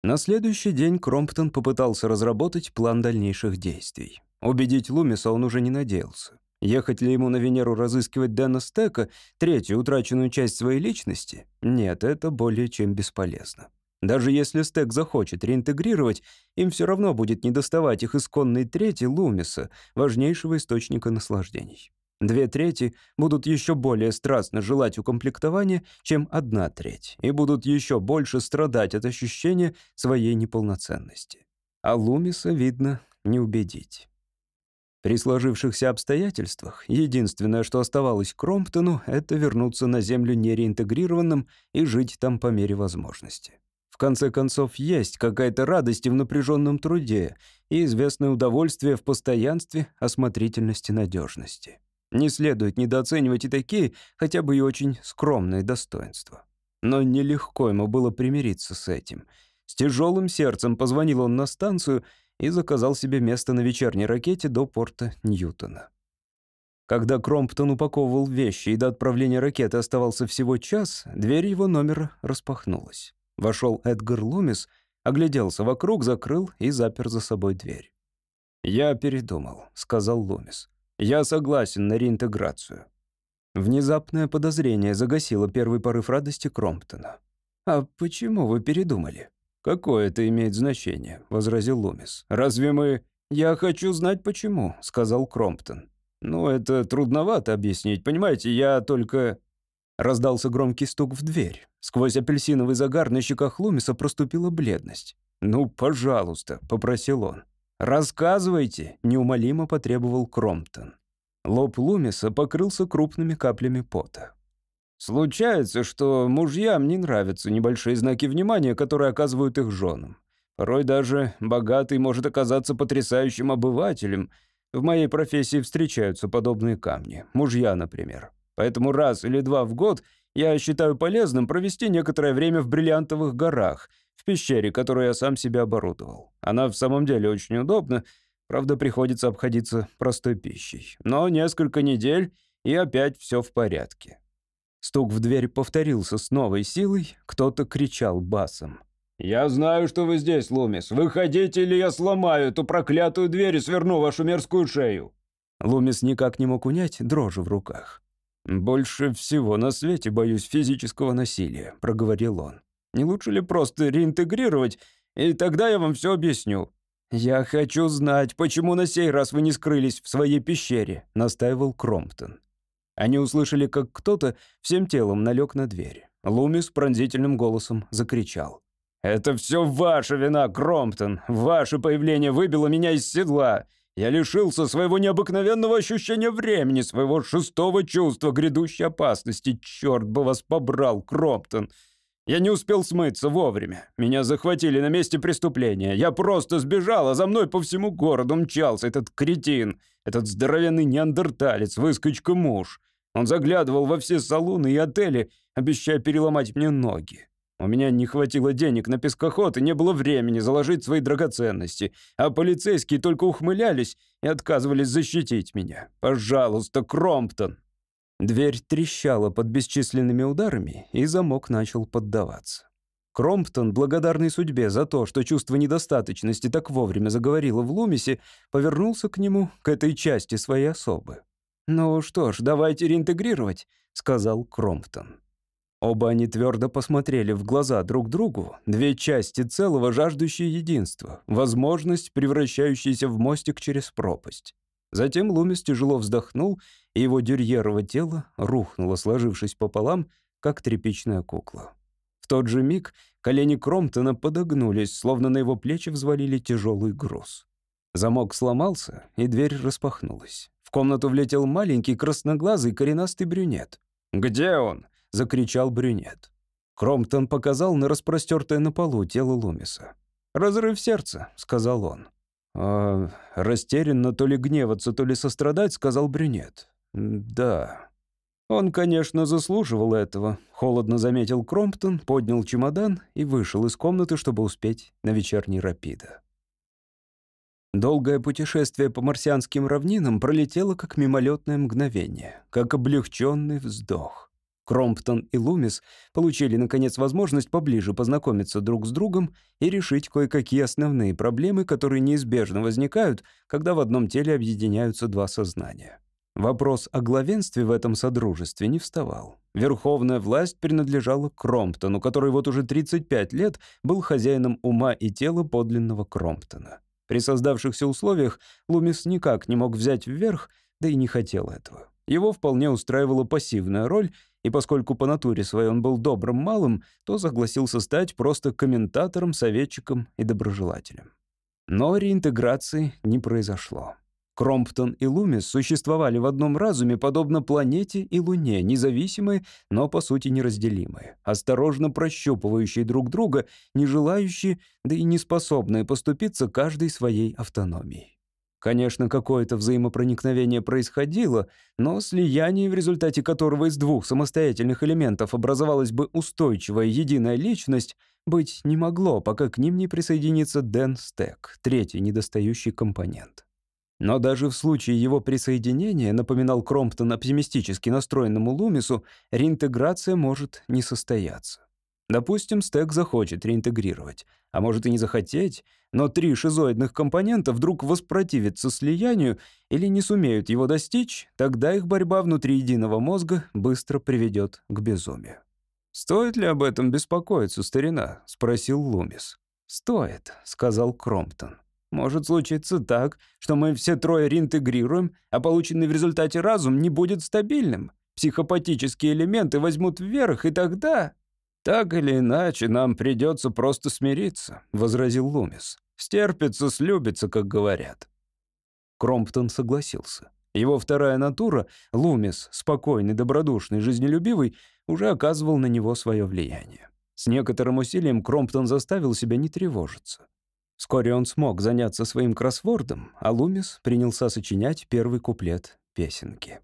На следующий день Кромптон попытался разработать план дальнейших действий. Убедить Лумиса он уже не надеялся. Ехать ли ему на Венеру разыскивать Дэна Стека, третью утраченную часть своей личности? Нет, это более чем бесполезно. Даже если Стек захочет реинтегрировать, им все равно будет недоставать их исконной трети Лумиса, важнейшего источника наслаждений. Две трети будут еще более страстно желать укомплектования, чем одна треть, и будут еще больше страдать от ощущения своей неполноценности. А Лумиса, видно, не убедить. При сложившихся обстоятельствах единственное, что оставалось Кромптону, это вернуться на Землю нереинтегрированным и жить там по мере возможности. В конце концов, есть какая-то радость в напряженном труде и известное удовольствие в постоянстве, осмотрительности, надежности. Не следует недооценивать и такие, хотя бы и очень скромные достоинства. Но нелегко ему было примириться с этим. С тяжелым сердцем позвонил он на станцию и заказал себе место на вечерней ракете до порта Ньютона. Когда Кромптон упаковывал вещи и до отправления ракеты оставался всего час, дверь его номера распахнулась. Вошел Эдгар Лумис, огляделся вокруг, закрыл и запер за собой дверь. «Я передумал», — сказал Лумис. Я согласен на реинтеграцию». Внезапное подозрение загасило первый порыв радости Кромптона. «А почему вы передумали?» «Какое это имеет значение?» — возразил Лумис. «Разве мы...» «Я хочу знать, почему», — сказал Кромптон. «Ну, это трудновато объяснить, понимаете, я только...» Раздался громкий стук в дверь. Сквозь апельсиновый загар на щеках Лумиса проступила бледность. «Ну, пожалуйста», — попросил он. «Рассказывайте», — неумолимо потребовал Кромптон. Лоб Лумиса покрылся крупными каплями пота. «Случается, что мужьям не нравятся небольшие знаки внимания, которые оказывают их женам. Порой даже богатый может оказаться потрясающим обывателем. В моей профессии встречаются подобные камни, мужья, например. Поэтому раз или два в год я считаю полезным провести некоторое время в Бриллиантовых горах — в пещере, которую я сам себе оборудовал. Она в самом деле очень удобна, правда, приходится обходиться простой пищей. Но несколько недель, и опять все в порядке. Стук в дверь повторился с новой силой, кто-то кричал басом. «Я знаю, что вы здесь, Лумис. Выходите, или я сломаю эту проклятую дверь и сверну вашу мерзкую шею!» Лумис никак не мог унять дрожи в руках. «Больше всего на свете боюсь физического насилия», — проговорил он. Не лучше ли просто реинтегрировать, и тогда я вам все объясню?» «Я хочу знать, почему на сей раз вы не скрылись в своей пещере», — настаивал Кромптон. Они услышали, как кто-то всем телом налег на дверь. Лумис пронзительным голосом закричал. «Это все ваша вина, Кромптон! Ваше появление выбило меня из седла! Я лишился своего необыкновенного ощущения времени, своего шестого чувства грядущей опасности! Черт бы вас побрал, Кромптон! Я не успел смыться вовремя. Меня захватили на месте преступления. Я просто сбежал, а за мной по всему городу мчался этот кретин, этот здоровенный неандерталец, выскочка-муж. Он заглядывал во все салоны и отели, обещая переломать мне ноги. У меня не хватило денег на пескоход и не было времени заложить свои драгоценности, а полицейские только ухмылялись и отказывались защитить меня. Пожалуйста, Кромптон, Дверь трещала под бесчисленными ударами, и замок начал поддаваться. Кромптон, благодарный судьбе за то, что чувство недостаточности так вовремя заговорило в Лумисе, повернулся к нему, к этой части своей особы. «Ну что ж, давайте реинтегрировать», — сказал Кромптон. Оба они твердо посмотрели в глаза друг другу, две части целого, жаждущие единства, возможность, превращающаяся в мостик через пропасть. Затем Лумис тяжело вздохнул, и его дюрьерово тело рухнуло, сложившись пополам, как тряпичная кукла. В тот же миг колени Кромптона подогнулись, словно на его плечи взвалили тяжелый груз. Замок сломался, и дверь распахнулась. В комнату влетел маленький красноглазый коренастый брюнет. «Где он?» — закричал брюнет. Кромптон показал на распростертое на полу тело Лумиса. «Разрыв сердца», — сказал он. «А растерянно то ли гневаться, то ли сострадать», — сказал брюнет. «Да». Он, конечно, заслуживал этого, холодно заметил Кромптон, поднял чемодан и вышел из комнаты, чтобы успеть на вечерний рапида. Долгое путешествие по марсианским равнинам пролетело как мимолетное мгновение, как облегченный вздох. Кромптон и Лумис получили, наконец, возможность поближе познакомиться друг с другом и решить кое-какие основные проблемы, которые неизбежно возникают, когда в одном теле объединяются два сознания. Вопрос о главенстве в этом содружестве не вставал. Верховная власть принадлежала Кромптону, который вот уже 35 лет был хозяином ума и тела подлинного Кромптона. При создавшихся условиях Лумис никак не мог взять вверх, да и не хотел этого. Его вполне устраивала пассивная роль, и поскольку по натуре своей он был добрым малым, то согласился стать просто комментатором, советчиком и доброжелателем. Но реинтеграции не произошло. Кромптон и Лумис существовали в одном разуме, подобно планете и Луне, независимые, но по сути неразделимые, осторожно прощупывающие друг друга, не желающие, да и не способные поступиться каждой своей автономией. Конечно, какое-то взаимопроникновение происходило, но слияние, в результате которого из двух самостоятельных элементов образовалась бы устойчивая единая личность, быть не могло, пока к ним не присоединится Дэн Стек, третий недостающий компонент. Но даже в случае его присоединения, напоминал Кромптон оптимистически настроенному Лумису, реинтеграция может не состояться. Допустим, стек захочет реинтегрировать, а может и не захотеть, но три шизоидных компонента вдруг воспротивятся слиянию или не сумеют его достичь, тогда их борьба внутри единого мозга быстро приведет к безумию. «Стоит ли об этом беспокоиться, старина?» — спросил Лумис. «Стоит», — сказал Кромптон. «Может случиться так, что мы все трое реинтегрируем, а полученный в результате разум не будет стабильным. Психопатические элементы возьмут вверх, и тогда...» «Так или иначе, нам придется просто смириться», — возразил Лумис. «Стерпится, слюбится, как говорят». Кромптон согласился. Его вторая натура, Лумис, спокойный, добродушный, жизнелюбивый, уже оказывал на него свое влияние. С некоторым усилием Кромптон заставил себя не тревожиться. Вскоре он смог заняться своим кроссвордом, а Лумис принялся сочинять первый куплет песенки.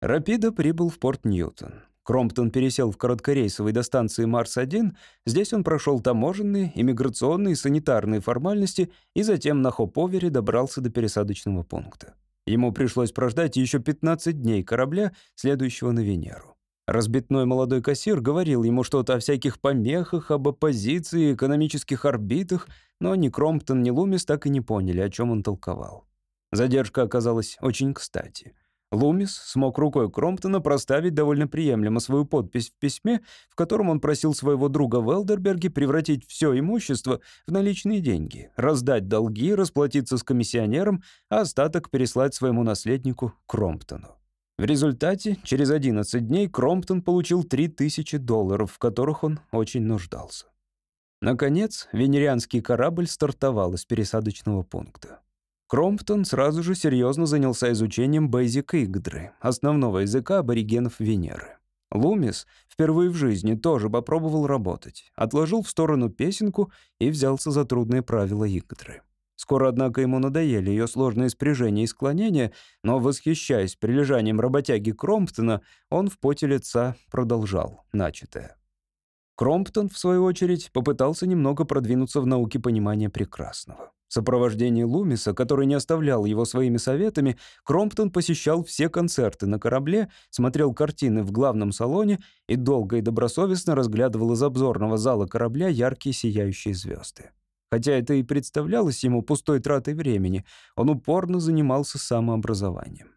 Рапида прибыл в порт Ньютон. Кромптон пересел в короткорейсовой до станции Марс-1. Здесь он прошел таможенные, иммиграционные санитарные формальности и затем на Хоповере добрался до пересадочного пункта. Ему пришлось прождать еще 15 дней корабля, следующего на Венеру. Разбитной молодой кассир говорил ему что-то о всяких помехах, об оппозиции, экономических орбитах, но ни Кромптон, ни Лумис так и не поняли, о чем он толковал. Задержка оказалась очень кстати — Лумис смог рукой Кромптона проставить довольно приемлемо свою подпись в письме, в котором он просил своего друга Велдерберги превратить все имущество в наличные деньги, раздать долги, расплатиться с комиссионером, а остаток переслать своему наследнику Кромптону. В результате, через 11 дней Кромптон получил 3000 долларов, в которых он очень нуждался. Наконец, венерианский корабль стартовал из пересадочного пункта. Кромптон сразу же серьезно занялся изучением Basic Игдры, основного языка аборигенов Венеры. Лумис впервые в жизни тоже попробовал работать, отложил в сторону песенку и взялся за трудные правила Игдры. Скоро, однако, ему надоели ее сложные спряжения и склонения, но, восхищаясь прилежанием работяги Кромптона, он в поте лица продолжал начатое. Кромптон, в свою очередь, попытался немного продвинуться в науке понимания прекрасного. В сопровождении Лумиса, который не оставлял его своими советами, Кромптон посещал все концерты на корабле, смотрел картины в главном салоне и долго и добросовестно разглядывал из обзорного зала корабля яркие сияющие звезды. Хотя это и представлялось ему пустой тратой времени, он упорно занимался самообразованием.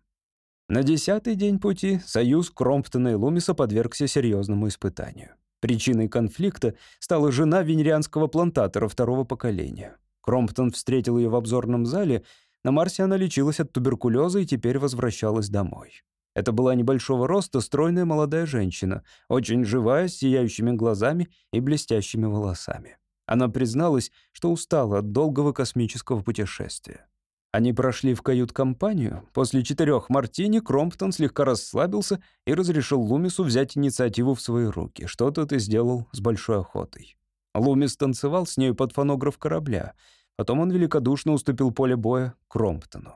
На десятый день пути союз Кромптона и Лумиса подвергся серьезному испытанию. Причиной конфликта стала жена венерианского плантатора второго поколения. Кромптон встретил ее в обзорном зале. На Марсе она лечилась от туберкулеза и теперь возвращалась домой. Это была небольшого роста стройная молодая женщина, очень живая, с сияющими глазами и блестящими волосами. Она призналась, что устала от долгого космического путешествия. Они прошли в кают-компанию. После четырех мартини Кромптон слегка расслабился и разрешил Лумису взять инициативу в свои руки, что тот и сделал с большой охотой. Лумис танцевал с нею под фонограф корабля. Потом он великодушно уступил поле боя Кромптону.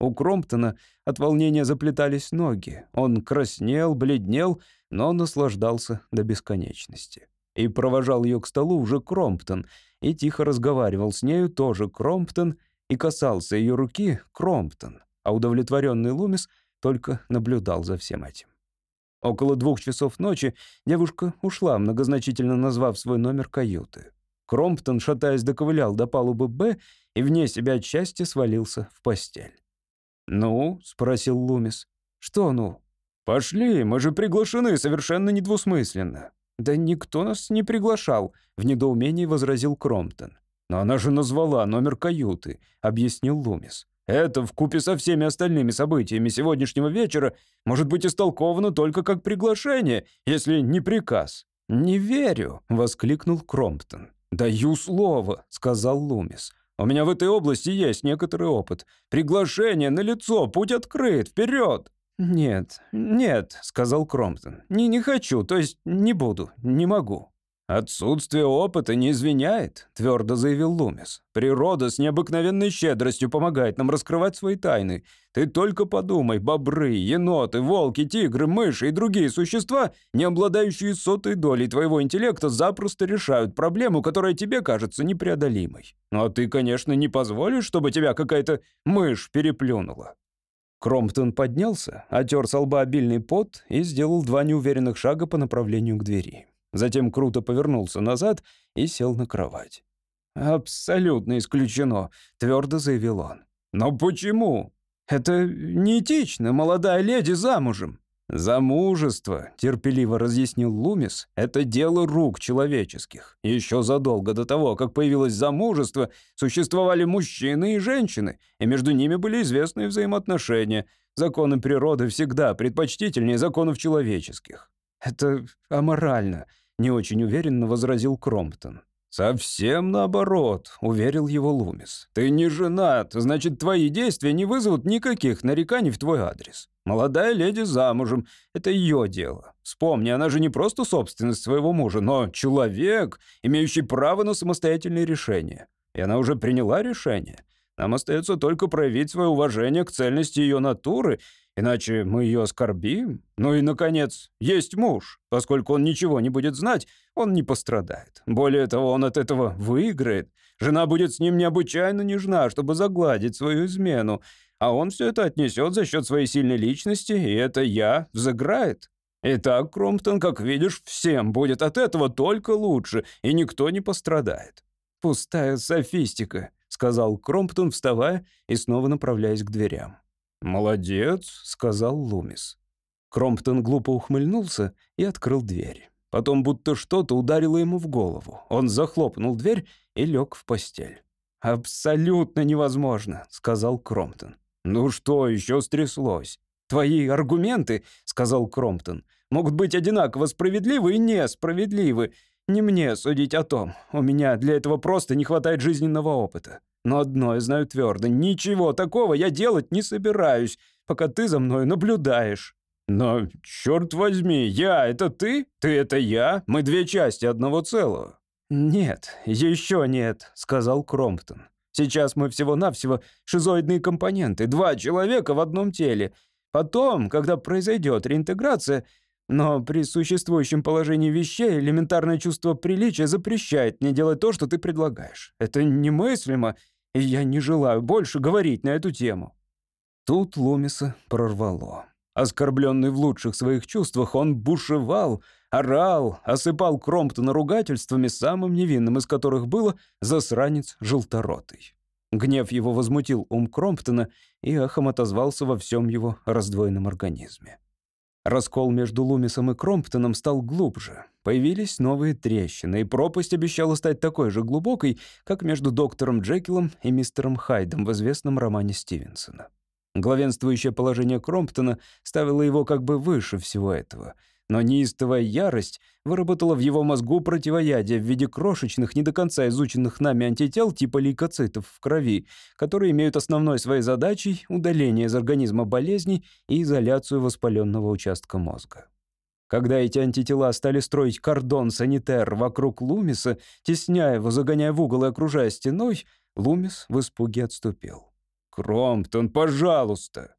У Кромптона от волнения заплетались ноги. Он краснел, бледнел, но наслаждался до бесконечности. И провожал ее к столу уже Кромптон, и тихо разговаривал с нею тоже Кромптон, и касался ее руки Кромптон, а удовлетворенный Лумис только наблюдал за всем этим. Около двух часов ночи девушка ушла, многозначительно назвав свой номер каюты. Кромптон, шатаясь, доковылял до палубы «Б» и вне себя от счастья свалился в постель. «Ну?» — спросил Лумис. «Что «ну?» «Пошли, мы же приглашены совершенно недвусмысленно». «Да никто нас не приглашал», — в недоумении возразил Кромптон. «Но она же назвала номер каюты», — объяснил Лумис. «Это, вкупе со всеми остальными событиями сегодняшнего вечера, может быть истолковано только как приглашение, если не приказ». «Не верю», — воскликнул Кромптон. «Даю слово», — сказал Лумис. У меня в этой области есть некоторый опыт. Приглашение на лицо, путь открыт, вперед!» «Нет, нет», — сказал Кромптон. «Не, не хочу, то есть не буду, не могу». «Отсутствие опыта не извиняет», — твердо заявил Лумис. «Природа с необыкновенной щедростью помогает нам раскрывать свои тайны. Ты только подумай, бобры, еноты, волки, тигры, мыши и другие существа, не обладающие сотой долей твоего интеллекта, запросто решают проблему, которая тебе кажется непреодолимой. Ну а ты, конечно, не позволишь, чтобы тебя какая-то мышь переплюнула». Кромптон поднялся, отер с лба обильный пот и сделал два неуверенных шага по направлению к двери. Затем круто повернулся назад и сел на кровать. «Абсолютно исключено», — твердо заявил он. «Но почему? Это неэтично, молодая леди замужем». «Замужество», — терпеливо разъяснил Лумис, — «это дело рук человеческих. Еще задолго до того, как появилось замужество, существовали мужчины и женщины, и между ними были известные взаимоотношения. Законы природы всегда предпочтительнее законов человеческих». «Это аморально», — не очень уверенно возразил Кромптон. «Совсем наоборот», — уверил его Лумис. «Ты не женат, значит, твои действия не вызовут никаких нареканий в твой адрес. Молодая леди замужем — это ее дело. Вспомни, она же не просто собственность своего мужа, но человек, имеющий право на самостоятельные решения. И она уже приняла решение. Нам остается только проявить свое уважение к цельности ее натуры Иначе мы ее оскорбим. Ну и, наконец, есть муж. Поскольку он ничего не будет знать, он не пострадает. Более того, он от этого выиграет. Жена будет с ним необычайно нежна, чтобы загладить свою измену. А он все это отнесет за счет своей сильной личности, и это «я» взыграет. Итак, Кромптон, как видишь, всем будет от этого только лучше, и никто не пострадает. «Пустая софистика», — сказал Кромптон, вставая и снова направляясь к дверям. «Молодец», — сказал Лумис. Кромптон глупо ухмыльнулся и открыл дверь. Потом будто что-то ударило ему в голову. Он захлопнул дверь и лег в постель. «Абсолютно невозможно», — сказал Кромптон. «Ну что еще стряслось?» «Твои аргументы», — сказал Кромптон, «могут быть одинаково справедливы и несправедливы. Не мне судить о том. У меня для этого просто не хватает жизненного опыта. Но одно я знаю твердо. Ничего такого я делать не собираюсь, пока ты за мной наблюдаешь. Но, черт возьми, я — это ты? Ты — это я? Мы две части одного целого. «Нет, еще нет», — сказал Кромптон. «Сейчас мы всего-навсего шизоидные компоненты, два человека в одном теле. Потом, когда произойдет реинтеграция, но при существующем положении вещей элементарное чувство приличия запрещает мне делать то, что ты предлагаешь. Это немыслимо, и я не желаю больше говорить на эту тему». Тут Лумиса прорвало. Оскорбленный в лучших своих чувствах, он бушевал, орал, осыпал Кромптона ругательствами, самым невинным из которых было «засранец желторотый». Гнев его возмутил ум Кромптона и эхом отозвался во всем его раздвоенном организме. Раскол между Лумисом и Кромптоном стал глубже. Появились новые трещины, и пропасть обещала стать такой же глубокой, как между доктором Джекилом и мистером Хайдом в известном романе Стивенсона. Главенствующее положение Кромптона ставило его как бы выше всего этого — но неистовая ярость выработала в его мозгу противоядие в виде крошечных, не до конца изученных нами антител типа лейкоцитов в крови, которые имеют основной своей задачей удаление из организма болезней и изоляцию воспаленного участка мозга. Когда эти антитела стали строить кордон санитер вокруг Лумиса, тесняя его, загоняя в угол и окружая стеной, Лумис в испуге отступил. «Кромптон, пожалуйста!»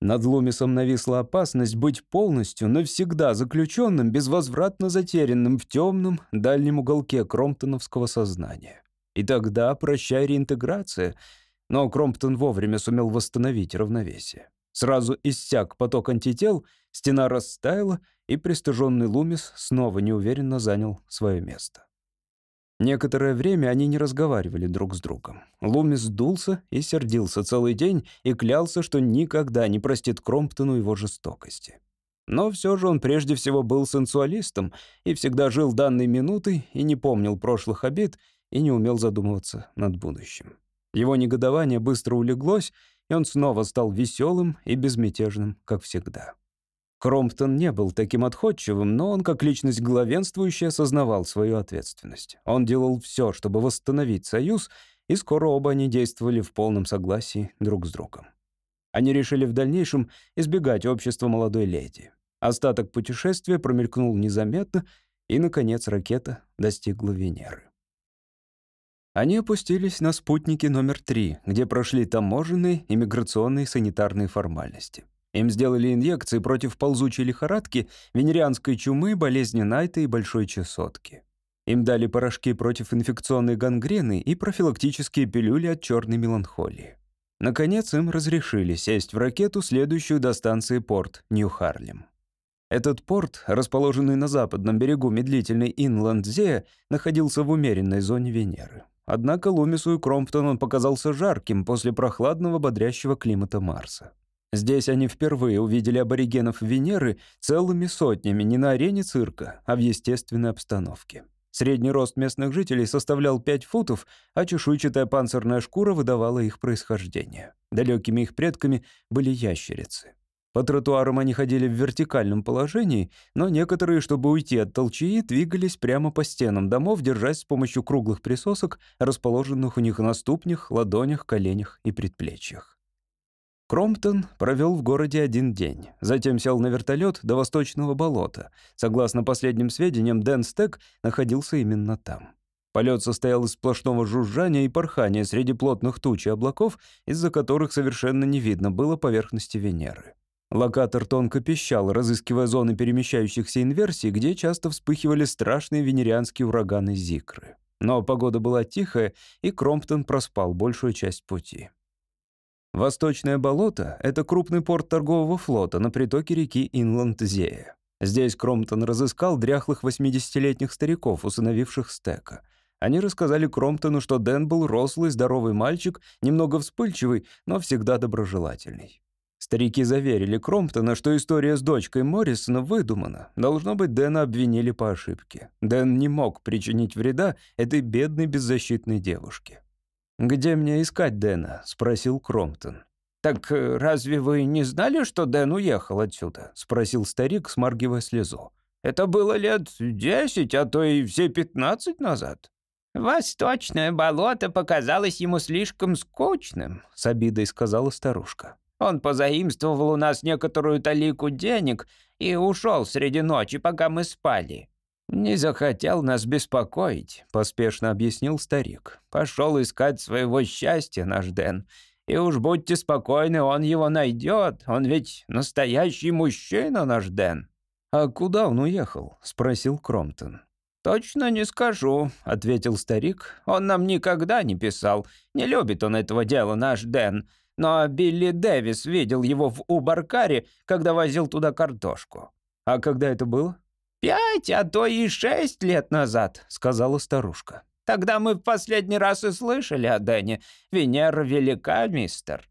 Над Лумисом нависла опасность быть полностью, навсегда заключенным, безвозвратно затерянным в темном дальнем уголке кромптоновского сознания. И тогда прощай реинтеграция. Но Кромптон вовремя сумел восстановить равновесие. Сразу иссяк поток антител, стена растаяла, и пристыженный Лумис снова неуверенно занял свое место. Некоторое время они не разговаривали друг с другом. Лумис дулся и сердился целый день и клялся, что никогда не простит Кромптону его жестокости. Но все же он прежде всего был сенсуалистом и всегда жил данной минутой и не помнил прошлых обид и не умел задумываться над будущим. Его негодование быстро улеглось, и он снова стал веселым и безмятежным, как всегда. Кромптон не был таким отходчивым, но он, как личность главенствующая, осознавал свою ответственность. Он делал все, чтобы восстановить союз, и скоро оба они действовали в полном согласии друг с другом. Они решили в дальнейшем избегать общества молодой леди. Остаток путешествия промелькнул незаметно, и, наконец, ракета достигла Венеры. Они опустились на спутники номер три, где прошли таможенные, иммиграционные санитарные формальности. Им сделали инъекции против ползучей лихорадки, венерианской чумы, болезни Найта и большой чесотки. Им дали порошки против инфекционной гангрены и профилактические пилюли от черной меланхолии. Наконец им разрешили сесть в ракету, следующую до станции порт Нью-Харлем. Этот порт, расположенный на западном берегу медлительной Инланд-Зея, находился в умеренной зоне Венеры. Однако Лумису и Кромптон он показался жарким после прохладного бодрящего климата Марса. Здесь они впервые увидели аборигенов Венеры целыми сотнями не на арене цирка, а в естественной обстановке. Средний рост местных жителей составлял 5 футов, а чешуйчатая панцирная шкура выдавала их происхождение. Далекими их предками были ящерицы. По тротуарам они ходили в вертикальном положении, но некоторые, чтобы уйти от толчии, двигались прямо по стенам домов, держась с помощью круглых присосок, расположенных у них на ступнях, ладонях, коленях и предплечьях. Кромптон провел в городе один день. Затем сел на вертолет до Восточного болота. Согласно последним сведениям, Дэн Стек находился именно там. Полет состоял из сплошного жужжания и порхания среди плотных туч и облаков, из-за которых совершенно не видно было поверхности Венеры. Локатор тонко пищал, разыскивая зоны перемещающихся инверсий, где часто вспыхивали страшные венерианские ураганы Зикры. Но погода была тихая, и Кромптон проспал большую часть пути. Восточное болото — это крупный порт торгового флота на притоке реки Инланд-Зея. Здесь Кромптон разыскал дряхлых 80-летних стариков, усыновивших Стека. Они рассказали Кромптону, что Дэн был рослый, здоровый мальчик, немного вспыльчивый, но всегда доброжелательный. Старики заверили Кромптона, что история с дочкой Моррисона выдумана. Должно быть, Дэна обвинили по ошибке. Дэн не мог причинить вреда этой бедной беззащитной девушке. «Где мне искать Дэна?» — спросил Кромптон. «Так э, разве вы не знали, что Дэн уехал отсюда?» — спросил старик, смаргивая слезу. «Это было лет десять, а то и все пятнадцать назад». «Восточное болото показалось ему слишком скучным», — с обидой сказала старушка. «Он позаимствовал у нас некоторую талику денег и ушел среди ночи, пока мы спали. «Не захотел нас беспокоить», — поспешно объяснил старик. «Пошел искать своего счастья наш Дэн. И уж будьте спокойны, он его найдет. Он ведь настоящий мужчина наш Дэн». «А куда он уехал?» — спросил Кромптон. «Точно не скажу», — ответил старик. «Он нам никогда не писал. Не любит он этого дела, наш Дэн. Но Билли Дэвис видел его в Убаркаре, когда возил туда картошку». «А когда это было?» «Пять, а то и шесть лет назад», — сказала старушка. Тогда мы в последний раз и слышали о Дэне. Венера велика, мистер».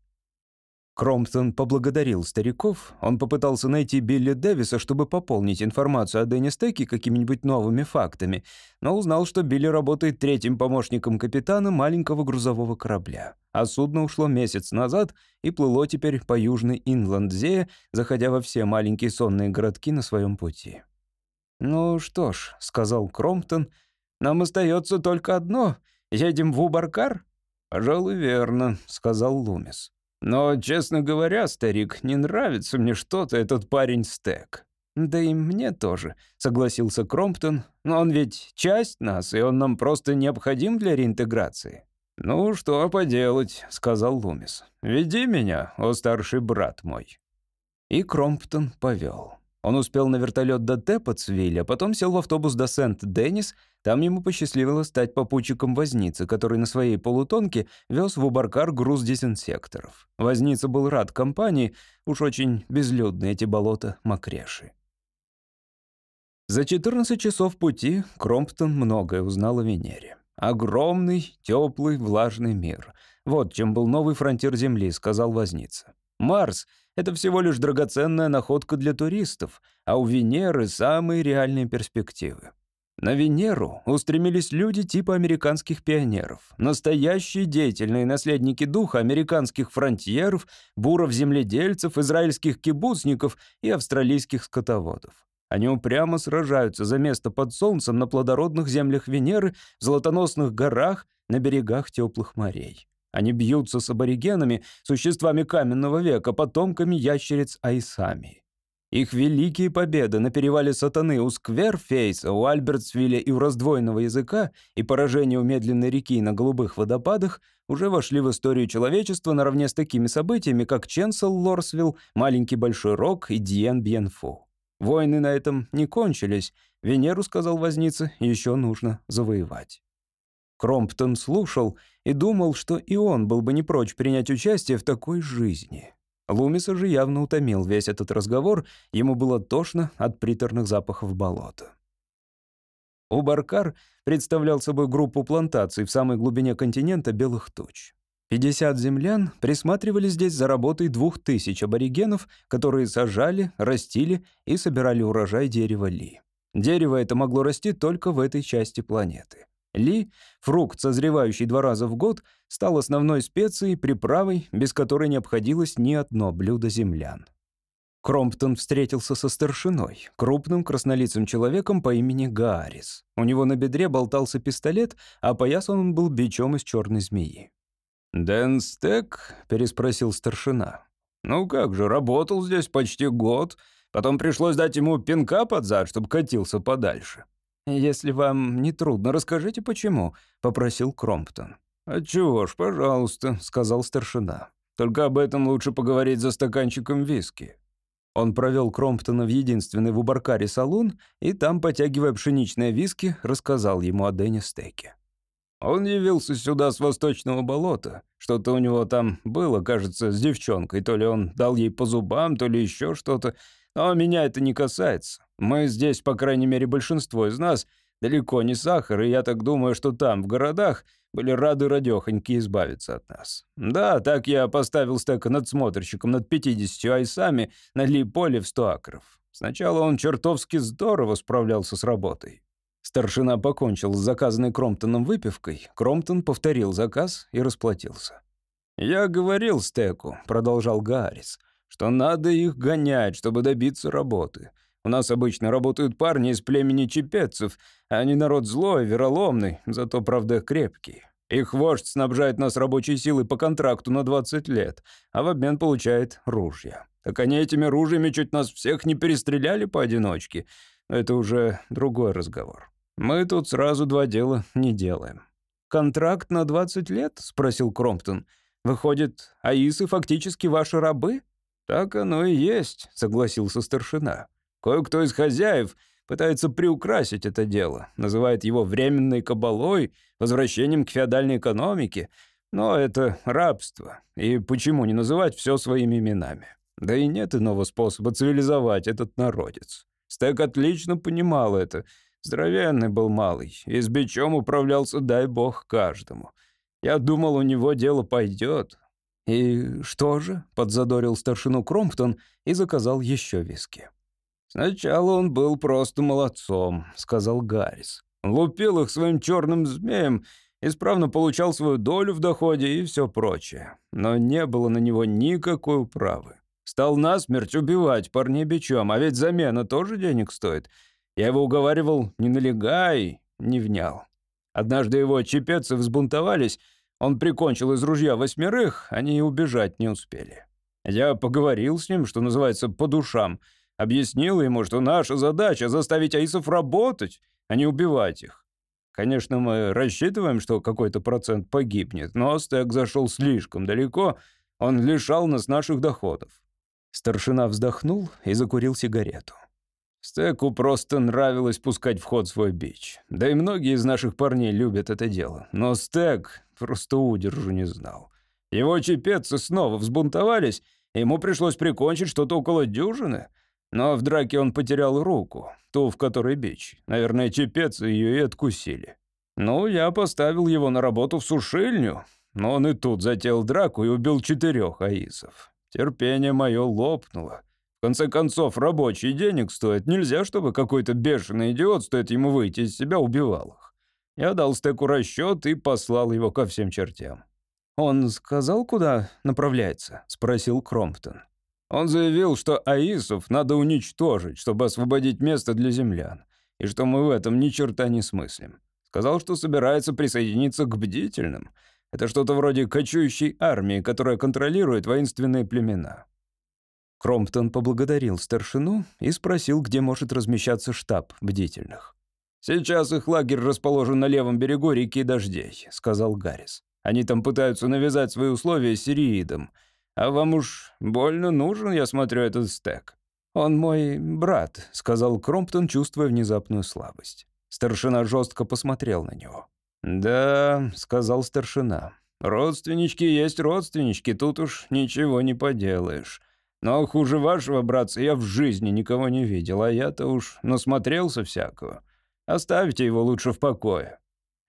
Кромптон поблагодарил стариков. Он попытался найти Билли Дэвиса, чтобы пополнить информацию о Дэнни Стеке какими-нибудь новыми фактами, но узнал, что Билли работает третьим помощником капитана маленького грузового корабля. А судно ушло месяц назад и плыло теперь по южной Инландзее, заходя во все маленькие сонные городки на своем пути. «Ну что ж», — сказал Кромптон, — «нам остается только одно. Едем в Убаркар?» «Пожалуй, верно», — сказал Лумис. Но, честно говоря, старик, не нравится мне что-то этот парень Стек. Да и мне тоже, согласился Кромптон. Но он ведь часть нас, и он нам просто необходим для реинтеграции. «Ну, что поделать», — сказал Лумис. «Веди меня, о старший брат мой». И Кромптон повел. Он успел на вертолет до Тепотсвилля, а потом сел в автобус до Сент-Деннис. Там ему посчастливилось стать попутчиком возницы, который на своей полутонке вез в Убаркар груз дезинсекторов. Возница был рад компании, уж очень безлюдны эти болота Макреши. За 14 часов пути Кромптон многое узнал о Венере. Огромный, теплый, влажный мир. Вот чем был новый фронтир Земли, сказал возница. Марс — это всего лишь драгоценная находка для туристов, а у Венеры самые реальные перспективы. На Венеру устремились люди типа американских пионеров, настоящие деятельные наследники духа американских фронтьеров, буров-земледельцев, израильских кибуцников и австралийских скотоводов. Они упрямо сражаются за место под солнцем на плодородных землях Венеры, в золотоносных горах, на берегах теплых морей. Они бьются с аборигенами, существами каменного века, потомками ящериц Айсами. Их великие победы на перевале Сатаны у Скверфейса, у Альбертсвилля и у раздвоенного языка и поражение у медленной реки на голубых водопадах уже вошли в историю человечества наравне с такими событиями, как Ченсел Лорсвилл, Маленький Большой Рок и Диен Бьенфу. Войны на этом не кончились. Венеру, сказал возница, еще нужно завоевать. Кромптон слушал и думал, что и он был бы не прочь принять участие в такой жизни. Лумиса же явно утомил весь этот разговор, ему было тошно от приторных запахов болота. Убаркар представлял собой группу плантаций в самой глубине континента белых туч. 50 землян присматривали здесь за работой двух тысяч аборигенов, которые сажали, растили и собирали урожай дерева ли. Дерево это могло расти только в этой части планеты. Ли, фрукт, созревающий два раза в год, стал основной специей, приправой, без которой не обходилось ни одно блюдо землян. Кромптон встретился со старшиной, крупным краснолицым человеком по имени Гаарис. У него на бедре болтался пистолет, а поясан он был бичом из черной змеи. «Дэн Стек?» — переспросил старшина. «Ну как же, работал здесь почти год. Потом пришлось дать ему пинка под зад, чтобы катился подальше. «Если вам не трудно, расскажите, почему», — попросил Кромптон. «Отчего ж, пожалуйста», — сказал старшина. «Только об этом лучше поговорить за стаканчиком виски». Он провел Кромптона в единственный в Убаркаре салон и там, потягивая пшеничное виски, рассказал ему о Дэнни Стеке. Он явился сюда с восточного болота. Что-то у него там было, кажется, с девчонкой. То ли он дал ей по зубам, то ли еще что-то. Но меня это не касается. Мы здесь, по крайней мере, большинство из нас, далеко не сахар, и я так думаю, что там, в городах, были рады радёхоньки избавиться от нас. Да, так я поставил стека надсмотрщиком над 50 айсами на ли-поле в 100 акров. Сначала он чертовски здорово справлялся с работой. Старшина покончил с заказанной Кромптоном выпивкой. Кромптон повторил заказ и расплатился. «Я говорил Стеку», — продолжал Гаррис, что надо их гонять, чтобы добиться работы. У нас обычно работают парни из племени чепецев, а они народ злой, вероломный, зато, правда, крепкий. Их вождь снабжает нас рабочей силой по контракту на 20 лет, а в обмен получает ружья. Так они этими ружьями чуть нас всех не перестреляли поодиночке. Но это уже другой разговор. Мы тут сразу два дела не делаем. «Контракт на 20 лет?» — спросил Кромптон. «Выходит, аисы фактически ваши рабы?» «Так оно и есть», — согласился старшина. «Кое-кто из хозяев пытается приукрасить это дело, называет его временной кабалой, возвращением к феодальной экономике, но это рабство, и почему не называть все своими именами? Да и нет иного способа цивилизовать этот народец. Стек отлично понимал это. Здоровенный был малый, и с бичом управлялся, дай бог, каждому. Я думал, у него дело пойдет. «И что же?» — подзадорил старшину Кромптон и заказал еще виски. «Сначала он был просто молодцом», — сказал Гаррис. «Лупил их своим черным змеем, исправно получал свою долю в доходе и все прочее. Но не было на него никакой управы. Стал насмерть убивать парней бичом, а ведь замена тоже денег стоит. Я его уговаривал, не налегай, не внял. Однажды его чепецы взбунтовались, он прикончил из ружья восьмерых, они и убежать не успели. Я поговорил с ним, что называется, по душам, объяснил ему, что наша задача — заставить аисов работать, а не убивать их. Конечно, мы рассчитываем, что какой-то процент погибнет, но стек зашел слишком далеко, он лишал нас наших доходов. Старшина вздохнул и закурил сигарету. Стеку просто нравилось пускать в ход свой бич. Да и многие из наших парней любят это дело. Но Стек просто удержу не знал. Его чепецы снова взбунтовались, ему пришлось прикончить что-то около дюжины. Но в драке он потерял руку, ту, в которой бич. Наверное, чепецы ее и откусили. Ну, я поставил его на работу в сушильню, но он и тут затеял драку и убил четырех аисов. Терпение мое лопнуло конце концов, рабочий денег стоит. Нельзя, чтобы какой-то бешеный идиот, стоит ему выйти из себя, убивал их. Я дал стеку расчет и послал его ко всем чертям. «Он сказал, куда направляется?» — спросил Кромптон. Он заявил, что аисов надо уничтожить, чтобы освободить место для землян, и что мы в этом ни черта не смыслим. Сказал, что собирается присоединиться к бдительным. Это что-то вроде кочующей армии, которая контролирует воинственные племена. Кромптон поблагодарил старшину и спросил, где может размещаться штаб бдительных. «Сейчас их лагерь расположен на левом берегу реки Дождей», — сказал Гаррис. «Они там пытаются навязать свои условия сириидам. А вам уж больно нужен, я смотрю, этот стек». «Он мой брат», — сказал Кромптон, чувствуя внезапную слабость. Старшина жестко посмотрел на него. «Да», — сказал старшина, — «родственнички есть родственнички, тут уж ничего не поделаешь. Но хуже вашего, братца, я в жизни никого не видел, а я-то уж насмотрелся всякого. Оставьте его лучше в покое».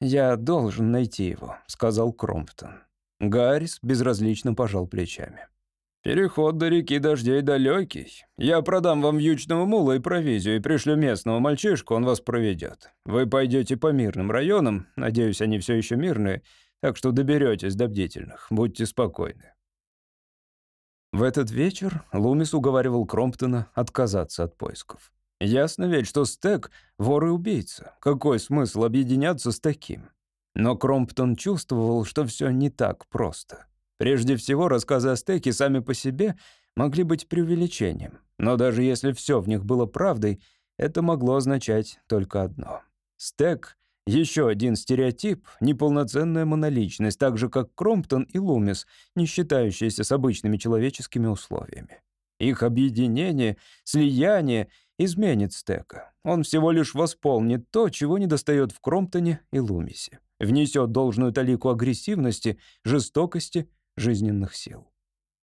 «Я должен найти его», — сказал Кромптон. Гаррис безразлично пожал плечами. «Переход до реки дождей далекий. Я продам вам вьючного мула и провизию и пришлю местного мальчишку, он вас проведет. Вы пойдете по мирным районам, надеюсь, они все еще мирные, так что доберетесь до бдительных, будьте спокойны. В этот вечер Лумис уговаривал Кромптона отказаться от поисков. Ясно ведь, что Стек — вор и убийца. Какой смысл объединяться с таким? Но Кромптон чувствовал, что все не так просто. Прежде всего, рассказы о сами по себе могли быть преувеличением. Но даже если все в них было правдой, это могло означать только одно. Стек еще один стереотип — неполноценная моноличность, так же как Кромптон и Лумис, не считающиеся с обычными человеческими условиями. Их объединение, слияние изменит стека. Он всего лишь восполнит то, чего недостает в Кромптоне и Лумисе. Внесет должную талику агрессивности, жестокости, жизненных сил.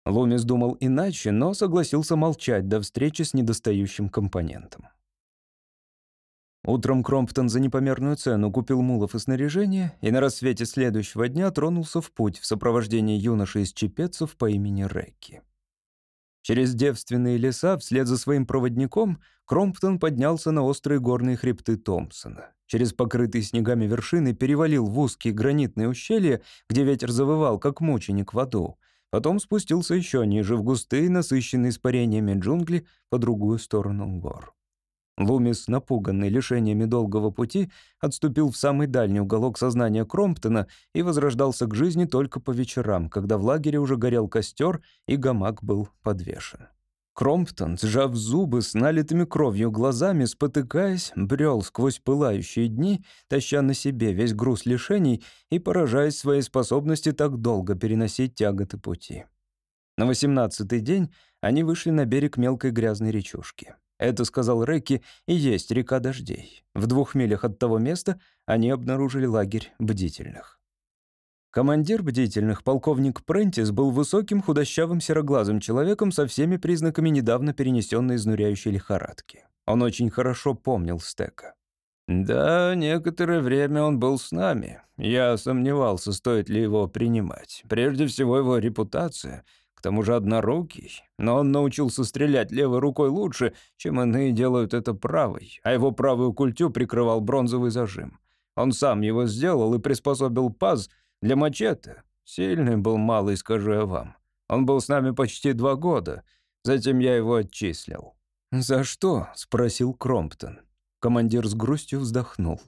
Лумис думал иначе, но согласился молчать до встречи с недостающим компонентом. Утром Кромптон за непомерную цену купил мулов и снаряжение и на рассвете следующего дня тронулся в путь в сопровождении юноши из чепецов по имени Рекки. Через девственные леса вслед за своим проводником Кромптон поднялся на острые горные хребты Томпсона. Через покрытые снегами вершины перевалил в узкие гранитные ущелья, где ветер завывал, как мученик в аду. Потом спустился еще ниже, в густые, насыщенные испарениями джунгли по другую сторону гор. Лумис, напуганный лишениями долгого пути, отступил в самый дальний уголок сознания Кромптона и возрождался к жизни только по вечерам, когда в лагере уже горел костер и гамак был подвешен. Кромптон, сжав зубы с налитыми кровью глазами, спотыкаясь, брел сквозь пылающие дни, таща на себе весь груз лишений и поражаясь своей способности так долго переносить тяготы пути. На восемнадцатый день они вышли на берег мелкой грязной речушки. Это, сказал Рэки, и есть река дождей. В двух милях от того места они обнаружили лагерь бдительных. Командир бдительных, полковник Прентис, был высоким, худощавым, сероглазым человеком со всеми признаками недавно перенесенной изнуряющей лихорадки. Он очень хорошо помнил Стека. «Да, некоторое время он был с нами. Я сомневался, стоит ли его принимать. Прежде всего, его репутация. К тому же однорукий. Но он научился стрелять левой рукой лучше, чем иные делают это правой, а его правую культю прикрывал бронзовый зажим. Он сам его сделал и приспособил паз для мачете. Сильный был малый, скажу я вам. Он был с нами почти два года. Затем я его отчислил». «За что?» — спросил Кромптон. Командир с грустью вздохнул.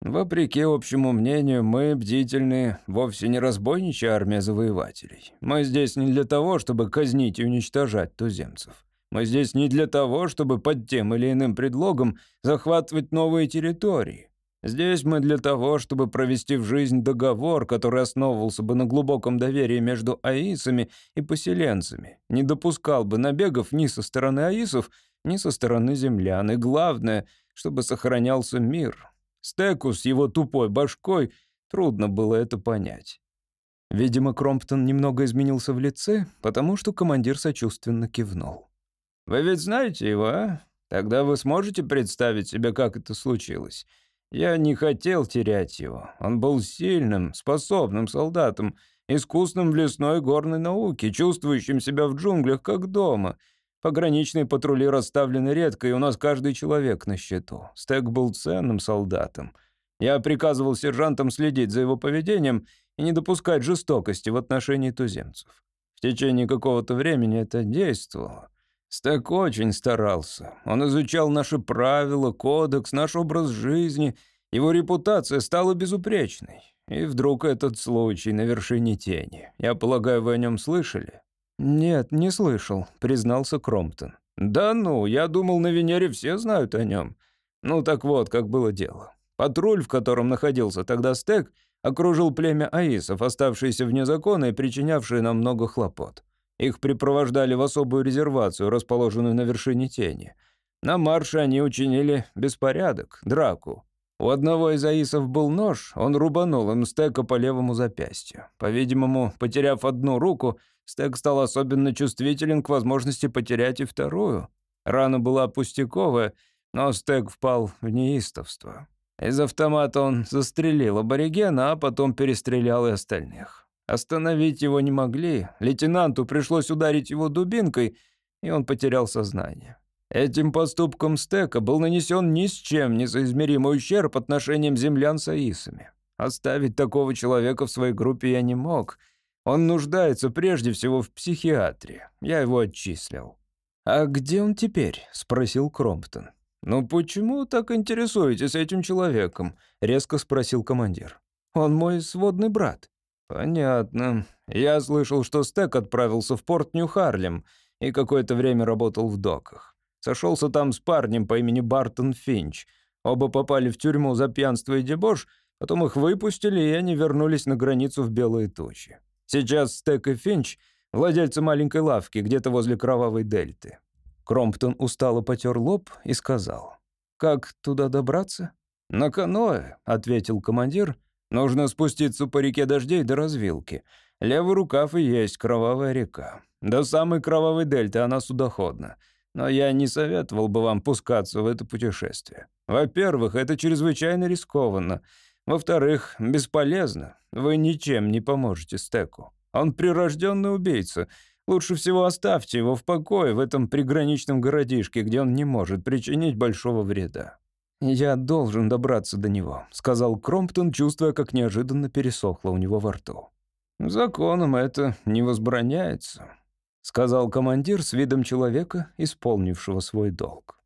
Вопреки общему мнению, мы бдительны, вовсе не разбойничья армия завоевателей. Мы здесь не для того, чтобы казнить и уничтожать туземцев. Мы здесь не для того, чтобы под тем или иным предлогом захватывать новые территории. Здесь мы для того, чтобы провести в жизнь договор, который основывался бы на глубоком доверии между аисами и поселенцами, не допускал бы набегов ни со стороны аисов, ни со стороны землян, и главное — чтобы сохранялся мир. Стеку с его тупой башкой трудно было это понять. Видимо, Кромптон немного изменился в лице, потому что командир сочувственно кивнул. «Вы ведь знаете его, а? Тогда вы сможете представить себе, как это случилось? Я не хотел терять его. Он был сильным, способным солдатом, искусным в лесной горной науке, чувствующим себя в джунглях как дома — Пограничные патрули расставлены редко, и у нас каждый человек на счету. Стек был ценным солдатом. Я приказывал сержантам следить за его поведением и не допускать жестокости в отношении туземцев. В течение какого-то времени это действовало. Стек очень старался. Он изучал наши правила, кодекс, наш образ жизни. Его репутация стала безупречной. И вдруг этот случай на вершине тени. Я полагаю, вы о нем слышали? «Нет, не слышал», — признался Кромптон. «Да ну, я думал, на Венере все знают о нем. Ну так вот, как было дело. Патруль, в котором находился тогда Стек, окружил племя аисов, оставшиеся вне закона и причинявшие нам много хлопот. Их припровождали в особую резервацию, расположенную на вершине тени. На марше они учинили беспорядок, драку. У одного из аисов был нож, он рубанул им стека по левому запястью. По-видимому, потеряв одну руку, Стек стал особенно чувствителен к возможности потерять и вторую. Рана была пустяковая, но Стек впал в неистовство. Из автомата он застрелил аборигена, а потом перестрелял и остальных. Остановить его не могли. Лейтенанту пришлось ударить его дубинкой, и он потерял сознание. Этим поступком Стека был нанесен ни с чем несоизмеримый ущерб отношениям землян с аисами. Оставить такого человека в своей группе я не мог — он нуждается прежде всего в психиатре. Я его отчислил». «А где он теперь?» — спросил Кромптон. «Ну почему так интересуетесь этим человеком?» — резко спросил командир. «Он мой сводный брат». «Понятно. Я слышал, что Стек отправился в порт Нью-Харлем и какое-то время работал в доках. Сошелся там с парнем по имени Бартон Финч. Оба попали в тюрьму за пьянство и дебош, потом их выпустили, и они вернулись на границу в Белые тучи. Сейчас Стек и Финч — владельцы маленькой лавки где-то возле Кровавой Дельты». Кромптон устало потер лоб и сказал. «Как туда добраться?» «На каноэ», — ответил командир. «Нужно спуститься по реке Дождей до развилки. Левый рукав и есть Кровавая река. До самой Кровавой Дельты она судоходна. Но я не советовал бы вам пускаться в это путешествие. Во-первых, это чрезвычайно рискованно. Во-вторых, бесполезно. Вы ничем не поможете Стеку. Он прирожденный убийца. Лучше всего оставьте его в покое в этом приграничном городишке, где он не может причинить большого вреда». «Я должен добраться до него», — сказал Кромптон, чувствуя, как неожиданно пересохло у него во рту. «Законом это не возбраняется», — сказал командир с видом человека, исполнившего свой долг.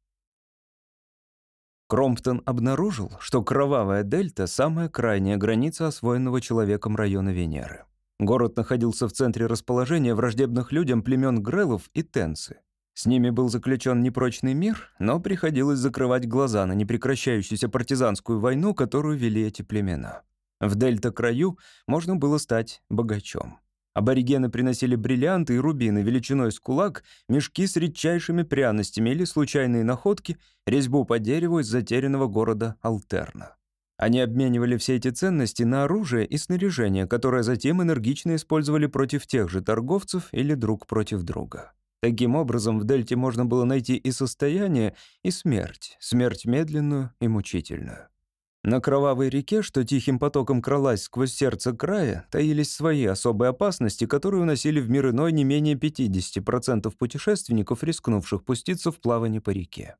Кромптон обнаружил, что Кровавая Дельта — самая крайняя граница освоенного человеком района Венеры. Город находился в центре расположения враждебных людям племен Грелов и Тенсы. С ними был заключен непрочный мир, но приходилось закрывать глаза на непрекращающуюся партизанскую войну, которую вели эти племена. В Дельта-краю можно было стать богачом. Аборигены приносили бриллианты и рубины величиной с кулак, мешки с редчайшими пряностями или случайные находки, резьбу по дереву из затерянного города Алтерна. Они обменивали все эти ценности на оружие и снаряжение, которое затем энергично использовали против тех же торговцев или друг против друга. Таким образом, в дельте можно было найти и состояние, и смерть, смерть медленную и мучительную. На кровавой реке, что тихим потоком кралась сквозь сердце края, таились свои особые опасности, которые уносили в мир иной не менее 50% путешественников, рискнувших пуститься в плавание по реке.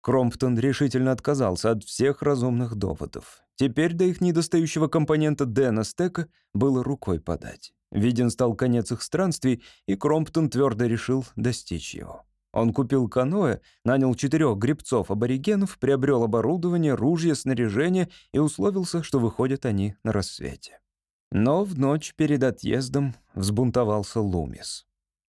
Кромптон решительно отказался от всех разумных доводов. Теперь до их недостающего компонента Дэна Стека было рукой подать. Виден стал конец их странствий, и Кромптон твердо решил достичь его. Он купил каноэ, нанял четырех гребцов-аборигенов, приобрел оборудование, ружья, снаряжение и условился, что выходят они на рассвете. Но в ночь перед отъездом взбунтовался Лумис.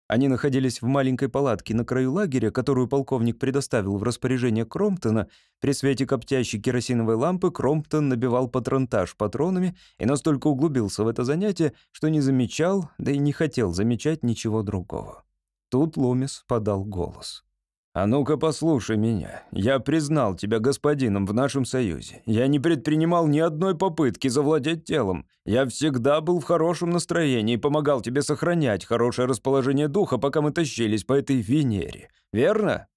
Они находились в маленькой палатке на краю лагеря, которую полковник предоставил в распоряжение Кромптона. При свете коптящей керосиновой лампы Кромптон набивал патронтаж патронами и настолько углубился в это занятие, что не замечал, да и не хотел замечать ничего другого. Тут Лумис подал голос. «А ну-ка послушай меня. Я признал тебя господином в нашем союзе. Я не предпринимал ни одной попытки завладеть телом. Я всегда был в хорошем настроении и помогал тебе сохранять хорошее расположение духа, пока мы тащились по этой Венере. Верно?»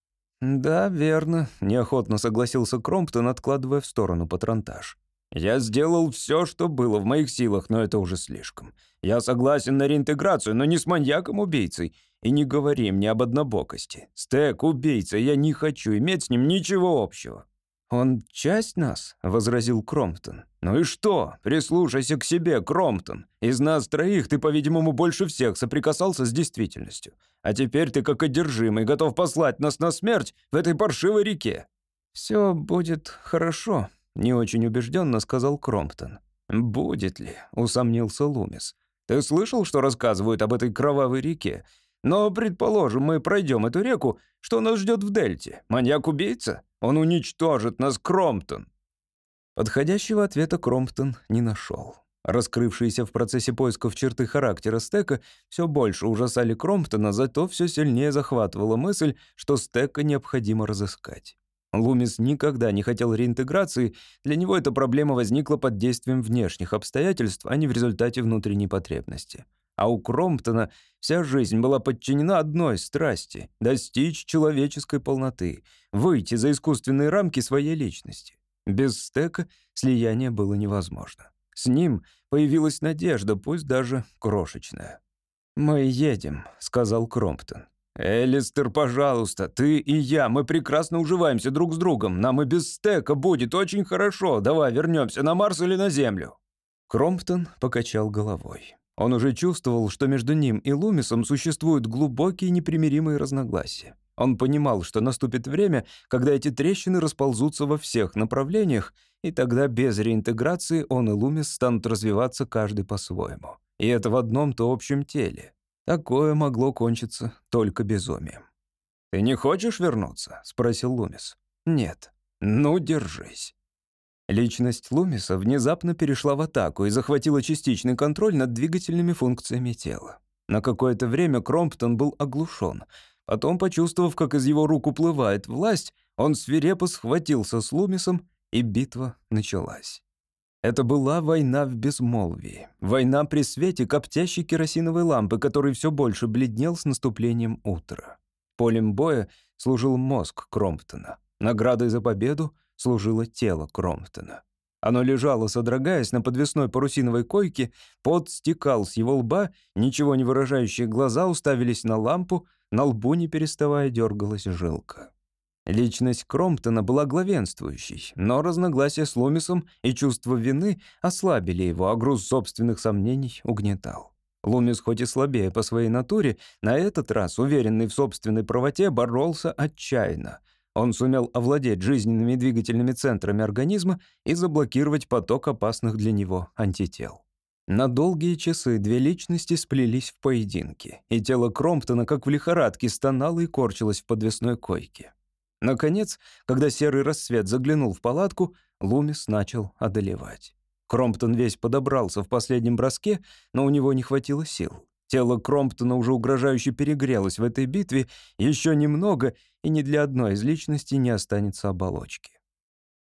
«Да, верно», — неохотно согласился Кромптон, откладывая в сторону патронтаж. «Я сделал все, что было в моих силах, но это уже слишком. Я согласен на реинтеграцию, но не с маньяком-убийцей. И не говори мне об однобокости. Стек, убийца, я не хочу иметь с ним ничего общего». «Он часть нас?» — возразил Кромптон. «Ну и что? Прислушайся к себе, Кромптон. Из нас троих ты, по-видимому, больше всех соприкасался с действительностью. А теперь ты как одержимый готов послать нас на смерть в этой паршивой реке». «Все будет хорошо», — не очень убежденно сказал Кромптон. «Будет ли?» — усомнился Лумис. «Ты слышал, что рассказывают об этой кровавой реке? Но, предположим, мы пройдем эту реку, что нас ждет в Дельте? Маньяк-убийца? Он уничтожит нас, Кромптон!» Подходящего ответа Кромптон не нашел. Раскрывшиеся в процессе поисков черты характера Стека все больше ужасали Кромптона, зато все сильнее захватывала мысль, что Стека необходимо разыскать. Лумис никогда не хотел реинтеграции, для него эта проблема возникла под действием внешних обстоятельств, а не в результате внутренней потребности. А у Кромптона вся жизнь была подчинена одной страсти — достичь человеческой полноты, выйти за искусственные рамки своей личности. Без стека слияние было невозможно. С ним появилась надежда, пусть даже крошечная. «Мы едем», — сказал Кромптон. «Элистер, пожалуйста, ты и я, мы прекрасно уживаемся друг с другом. Нам и без стека будет очень хорошо. Давай вернемся на Марс или на Землю». Кромптон покачал головой. Он уже чувствовал, что между ним и Лумисом существуют глубокие непримиримые разногласия. Он понимал, что наступит время, когда эти трещины расползутся во всех направлениях, и тогда без реинтеграции он и Лумис станут развиваться каждый по-своему. И это в одном-то общем теле. Такое могло кончиться только безумием. «Ты не хочешь вернуться?» — спросил Лумис. «Нет». «Ну, держись». Личность Лумиса внезапно перешла в атаку и захватила частичный контроль над двигательными функциями тела. На какое-то время Кромптон был оглушен. Потом, почувствовав, как из его рук уплывает власть, он свирепо схватился с Лумисом, и битва началась. Это была война в безмолвии. Война при свете коптящей керосиновой лампы, который все больше бледнел с наступлением утра. Полем боя служил мозг Кромптона. Наградой за победу служило тело Кромптона. Оно лежало, содрогаясь на подвесной парусиновой койке, пот стекал с его лба, ничего не выражающие глаза уставились на лампу, на лбу не переставая дергалась жилка. Личность Кромптона была главенствующей, но разногласия с Лумисом и чувство вины ослабили его, а груз собственных сомнений угнетал. Лумис, хоть и слабее по своей натуре, на этот раз, уверенный в собственной правоте, боролся отчаянно — он сумел овладеть жизненными двигательными центрами организма и заблокировать поток опасных для него антител. На долгие часы две личности сплелись в поединке, и тело Кромптона, как в лихорадке, стонало и корчилось в подвесной койке. Наконец, когда серый рассвет заглянул в палатку, Лумис начал одолевать. Кромптон весь подобрался в последнем броске, но у него не хватило сил. Тело Кромптона уже угрожающе перегрелось в этой битве, еще немного, и ни для одной из личностей не останется оболочки.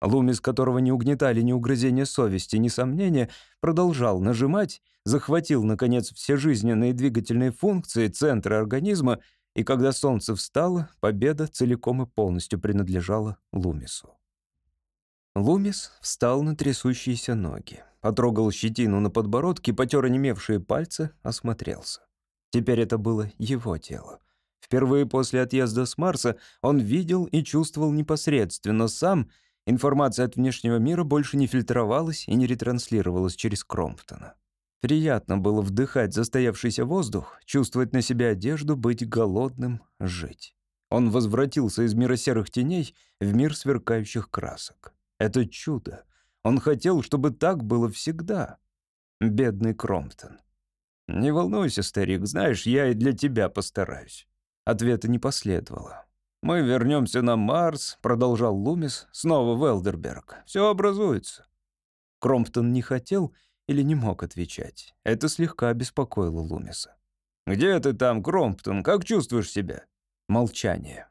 Лумис, которого не угнетали ни угрызения совести, ни сомнения, продолжал нажимать, захватил, наконец, все жизненные двигательные функции, центры организма и когда солнце встало, победа целиком и полностью принадлежала Лумису. Лумис встал на трясущиеся ноги, потрогал щетину на подбородке, потер онемевшие пальцы, осмотрелся. Теперь это было его тело. Впервые после отъезда с Марса он видел и чувствовал непосредственно сам. Информация от внешнего мира больше не фильтровалась и не ретранслировалась через Кромптона. Приятно было вдыхать застоявшийся воздух, чувствовать на себе одежду, быть голодным, жить. Он возвратился из мира серых теней в мир сверкающих красок. Это чудо. Он хотел, чтобы так было всегда. Бедный Кромптон. «Не волнуйся, старик, знаешь, я и для тебя постараюсь». Ответа не последовало. «Мы вернемся на Марс», — продолжал Лумис, — «снова в Элдерберг. Все образуется». Кромптон не хотел или не мог отвечать. Это слегка беспокоило Лумиса. «Где ты там, Кромптон? Как чувствуешь себя?» Молчание.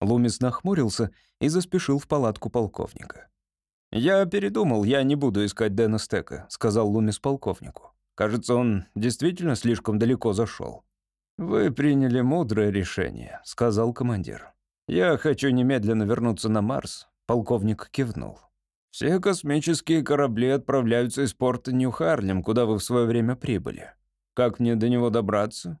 Лумис нахмурился и заспешил в палатку полковника. «Я передумал, я не буду искать Дэна Стека», — сказал Лумис полковнику. «Кажется, он действительно слишком далеко зашел». «Вы приняли мудрое решение», — сказал командир. «Я хочу немедленно вернуться на Марс», — полковник кивнул. «Все космические корабли отправляются из порта Нью-Харлем, куда вы в свое время прибыли. Как мне до него добраться?»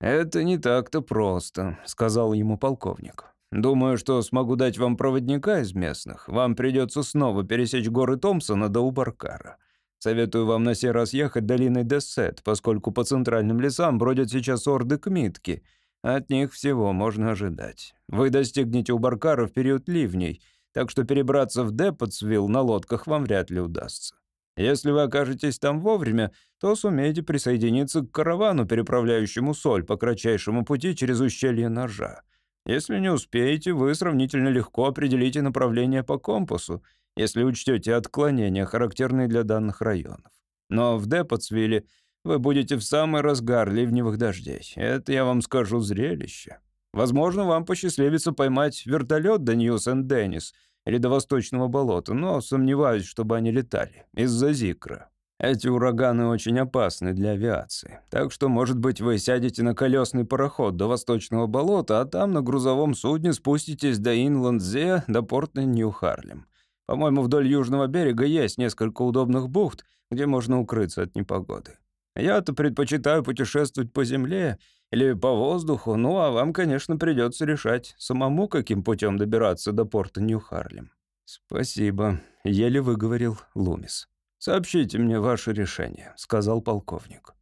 «Это не так-то просто», — сказал ему полковник. Думаю, что смогу дать вам проводника из местных. Вам придется снова пересечь горы Томпсона до Убаркара. Советую вам на сей раз ехать долиной Дессет, поскольку по центральным лесам бродят сейчас орды Кмитки. От них всего можно ожидать. Вы достигнете Убаркара в период ливней, так что перебраться в Депотсвилл на лодках вам вряд ли удастся. Если вы окажетесь там вовремя, то сумеете присоединиться к каравану, переправляющему соль по кратчайшему пути через ущелье Ножа. Если не успеете, вы сравнительно легко определите направление по компасу, если учтете отклонения, характерные для данных районов. Но в Депотсвилле вы будете в самый разгар ливневых дождей. Это, я вам скажу, зрелище. Возможно, вам посчастливится поймать вертолет до Нью-Сент-Деннис или до Восточного болота, но сомневаюсь, чтобы они летали из-за Зикра. Эти ураганы очень опасны для авиации. Так что, может быть, вы сядете на колесный пароход до Восточного болота, а там на грузовом судне спуститесь до Инландзе, до порта Нью-Харлем. По-моему, вдоль южного берега есть несколько удобных бухт, где можно укрыться от непогоды. Я-то предпочитаю путешествовать по земле или по воздуху, ну а вам, конечно, придется решать самому, каким путем добираться до порта Нью-Харлем. «Спасибо», — еле выговорил Лумис. «Сообщите мне ваше решение», — сказал полковник.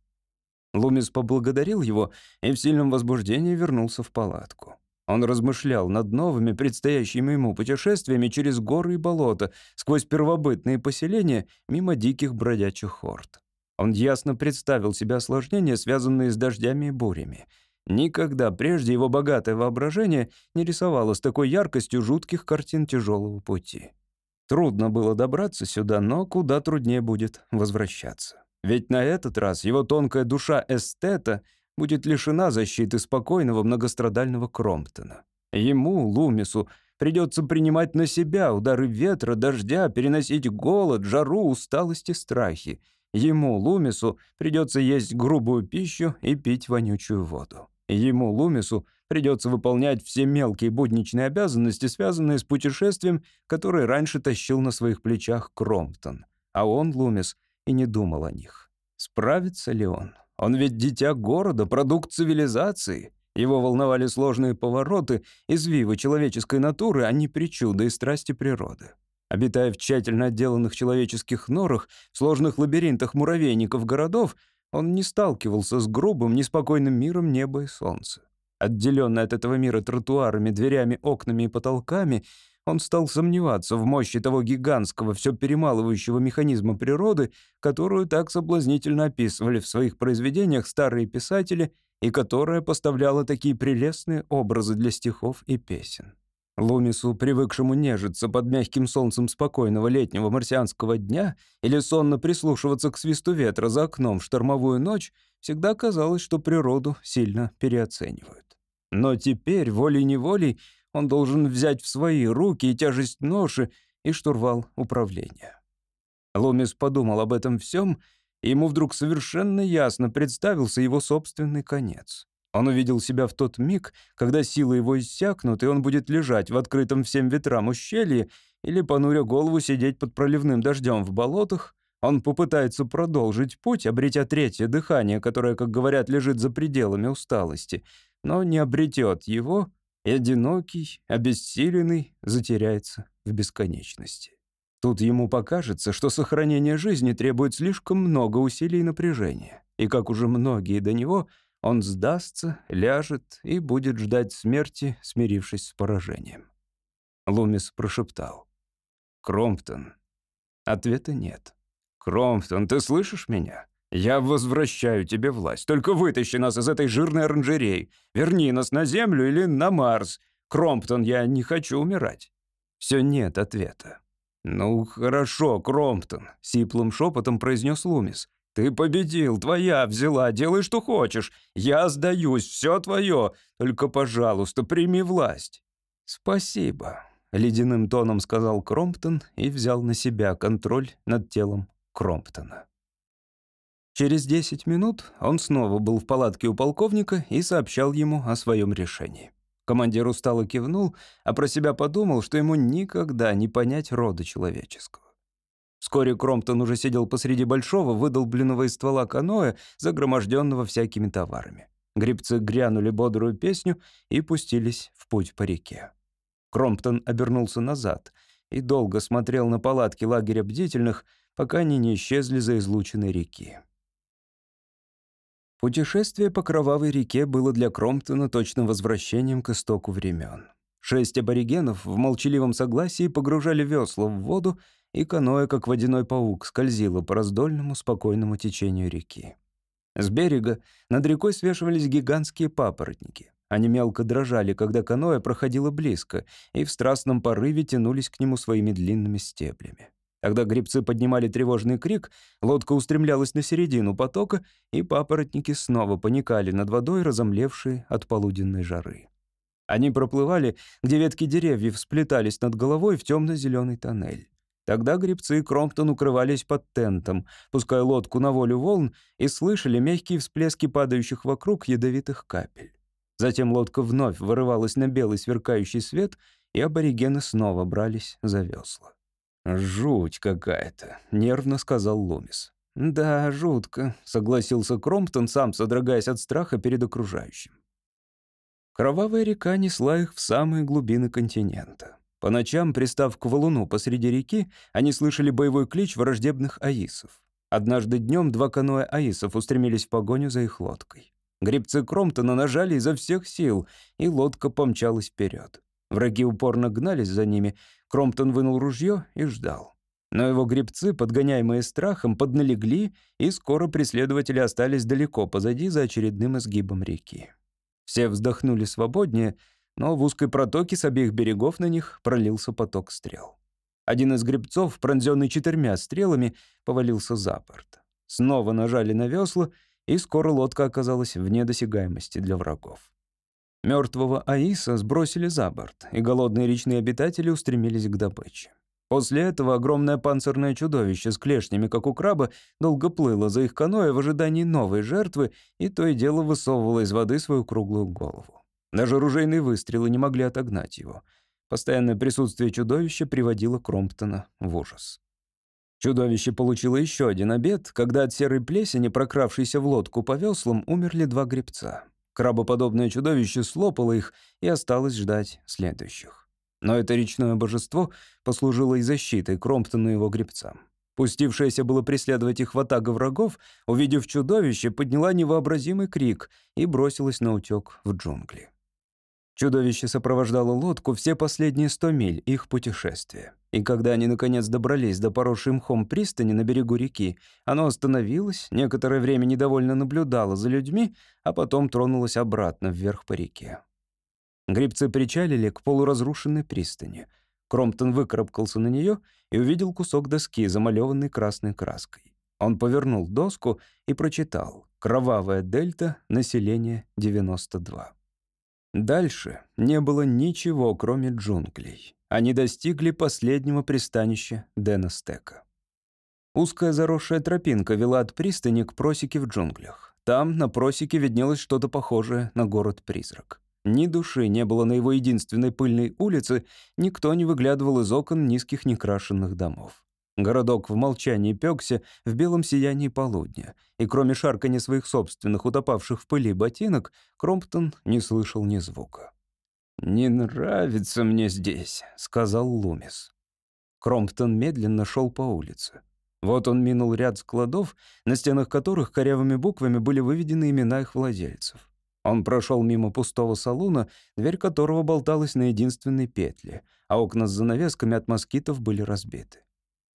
Лумис поблагодарил его и в сильном возбуждении вернулся в палатку. Он размышлял над новыми предстоящими ему путешествиями через горы и болота, сквозь первобытные поселения, мимо диких бродячих хорд. Он ясно представил себе осложнения, связанные с дождями и бурями. Никогда прежде его богатое воображение не рисовало с такой яркостью жутких картин тяжелого пути. Трудно было добраться сюда, но куда труднее будет возвращаться. Ведь на этот раз его тонкая душа эстета будет лишена защиты спокойного многострадального Кромптона. Ему, Лумису, придется принимать на себя удары ветра, дождя, переносить голод, жару, усталость и страхи. Ему, Лумису, придется есть грубую пищу и пить вонючую воду. Ему, Лумису, Придется выполнять все мелкие будничные обязанности, связанные с путешествием, которое раньше тащил на своих плечах Кромптон. А он, Лумис, и не думал о них. Справится ли он? Он ведь дитя города, продукт цивилизации. Его волновали сложные повороты, извивы человеческой натуры, а не причуды и страсти природы. Обитая в тщательно отделанных человеческих норах, в сложных лабиринтах муравейников городов, он не сталкивался с грубым, неспокойным миром неба и солнца. Отделенный от этого мира тротуарами, дверями, окнами и потолками, он стал сомневаться в мощи того гигантского, все перемалывающего механизма природы, которую так соблазнительно описывали в своих произведениях старые писатели и которая поставляла такие прелестные образы для стихов и песен. Лумису, привыкшему нежиться под мягким солнцем спокойного летнего марсианского дня или сонно прислушиваться к свисту ветра за окном в штормовую ночь, всегда казалось, что природу сильно переоценивают. Но теперь, волей-неволей, он должен взять в свои руки и тяжесть ноши, и штурвал управления. Ломис подумал об этом всем, и ему вдруг совершенно ясно представился его собственный конец. Он увидел себя в тот миг, когда силы его иссякнут, и он будет лежать в открытом всем ветрам ущелье или, понуря голову, сидеть под проливным дождем в болотах. Он попытается продолжить путь, обретя третье дыхание, которое, как говорят, лежит за пределами усталости, но не обретет его, и одинокий, обессиленный, затеряется в бесконечности. Тут ему покажется, что сохранение жизни требует слишком много усилий и напряжения, и, как уже многие до него, он сдастся, ляжет и будет ждать смерти, смирившись с поражением. Лумис прошептал. «Кромптон». Ответа нет. «Кромптон, ты слышишь меня? Я возвращаю тебе власть. Только вытащи нас из этой жирной оранжереи. Верни нас на Землю или на Марс. Кромптон, я не хочу умирать». Все нет ответа. «Ну, хорошо, Кромптон», — сиплым шепотом произнес Лумис. «Ты победил, твоя взяла, делай, что хочешь. Я сдаюсь, все твое. Только, пожалуйста, прими власть». «Спасибо», — ледяным тоном сказал Кромптон и взял на себя контроль над телом Кромптона. Через 10 минут он снова был в палатке у полковника и сообщал ему о своем решении. Командир устало кивнул, а про себя подумал, что ему никогда не понять рода человеческого. Вскоре Кромптон уже сидел посреди большого выдолбленного из ствола каноэ, загроможденного всякими товарами. Грибцы грянули бодрую песню и пустились в путь по реке. Кромптон обернулся назад и долго смотрел на палатки лагеря бдительных, пока они не исчезли за излученной реки. Путешествие по Кровавой реке было для Кромптона точным возвращением к истоку времен. Шесть аборигенов в молчаливом согласии погружали весла в воду, и каноэ, как водяной паук, скользило по раздольному спокойному течению реки. С берега над рекой свешивались гигантские папоротники. Они мелко дрожали, когда каноэ проходило близко, и в страстном порыве тянулись к нему своими длинными стеблями. Когда грибцы поднимали тревожный крик, лодка устремлялась на середину потока, и папоротники снова паникали над водой, разомлевшие от полуденной жары. Они проплывали, где ветки деревьев сплетались над головой в темно-зеленый тоннель. Тогда грибцы и Кромптон укрывались под тентом, пуская лодку на волю волн, и слышали мягкие всплески падающих вокруг ядовитых капель. Затем лодка вновь вырывалась на белый сверкающий свет, и аборигены снова брались за весла. «Жуть какая-то», — нервно сказал Лумис. «Да, жутко», — согласился Кромптон, сам содрогаясь от страха перед окружающим. Кровавая река несла их в самые глубины континента. По ночам, пристав к валуну посреди реки, они слышали боевой клич враждебных аисов. Однажды днем два каноэ аисов устремились в погоню за их лодкой. Гребцы Кромптона нажали изо всех сил, и лодка помчалась вперед. Враги упорно гнались за ними, Кромптон вынул ружье и ждал. Но его гребцы, подгоняемые страхом, подналегли, и скоро преследователи остались далеко позади за очередным изгибом реки. Все вздохнули свободнее, но в узкой протоке с обеих берегов на них пролился поток стрел. Один из гребцов, пронзенный четырьмя стрелами, повалился за борт. Снова нажали на весла, и скоро лодка оказалась вне досягаемости для врагов. Мертвого Аиса сбросили за борт, и голодные речные обитатели устремились к добыче. После этого огромное панцирное чудовище с клешнями, как у краба, долго плыло за их каноэ в ожидании новой жертвы и то и дело высовывало из воды свою круглую голову. Даже ружейные выстрелы не могли отогнать его. Постоянное присутствие чудовища приводило Кромптона в ужас. Чудовище получило еще один обед, когда от серой плесени, прокравшейся в лодку по веслам, умерли два гребца. Крабоподобное чудовище слопало их и осталось ждать следующих. Но это речное божество послужило и защитой Кромптону и его гребцам. Пустившаяся было преследовать их ватага врагов, увидев чудовище, подняла невообразимый крик и бросилась на утёк в джунгли. Чудовище сопровождало лодку все последние сто миль их путешествия. И когда они наконец добрались до поросшей мхом пристани на берегу реки, оно остановилось, некоторое время недовольно наблюдало за людьми, а потом тронулось обратно вверх по реке. Грибцы причалили к полуразрушенной пристани. Кромптон выкарабкался на нее и увидел кусок доски, замалеванный красной краской. Он повернул доску и прочитал «Кровавая дельта, население 92». Дальше не было ничего, кроме джунглей. Они достигли последнего пристанища Дэна Стека. Узкая заросшая тропинка вела от пристани к просеке в джунглях. Там, на просеке, виднелось что-то похожее на город-призрак. Ни души не было на его единственной пыльной улице, никто не выглядывал из окон низких некрашенных домов. Городок в молчании пёкся в белом сиянии полудня, и кроме шарканья своих собственных утопавших в пыли ботинок, Кромптон не слышал ни звука. «Не нравится мне здесь», — сказал Лумис. Кромптон медленно шел по улице. Вот он минул ряд складов, на стенах которых корявыми буквами были выведены имена их владельцев. Он прошел мимо пустого салона, дверь которого болталась на единственной петле, а окна с занавесками от москитов были разбиты.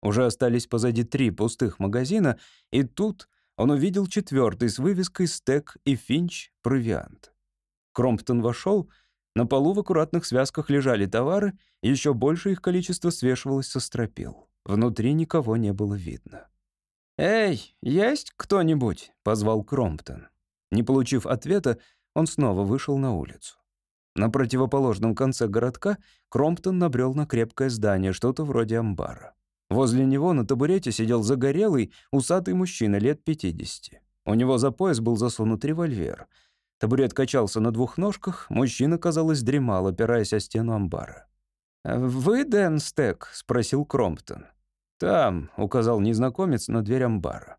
Уже остались позади три пустых магазина, и тут он увидел четвертый с вывеской «Стек» и «Финч» провиант. Кромптон вошел — на полу в аккуратных связках лежали товары, еще больше их количество свешивалось со стропил. Внутри никого не было видно. «Эй, есть кто-нибудь?» — позвал Кромптон. Не получив ответа, он снова вышел на улицу. На противоположном конце городка Кромптон набрел на крепкое здание, что-то вроде амбара. Возле него на табурете сидел загорелый, усатый мужчина лет 50. У него за пояс был засунут револьвер — Табурет качался на двух ножках, мужчина, казалось, дремал, опираясь о стену амбара. «Вы Дэн Стек?» — спросил Кромптон. «Там», — указал незнакомец на дверь амбара.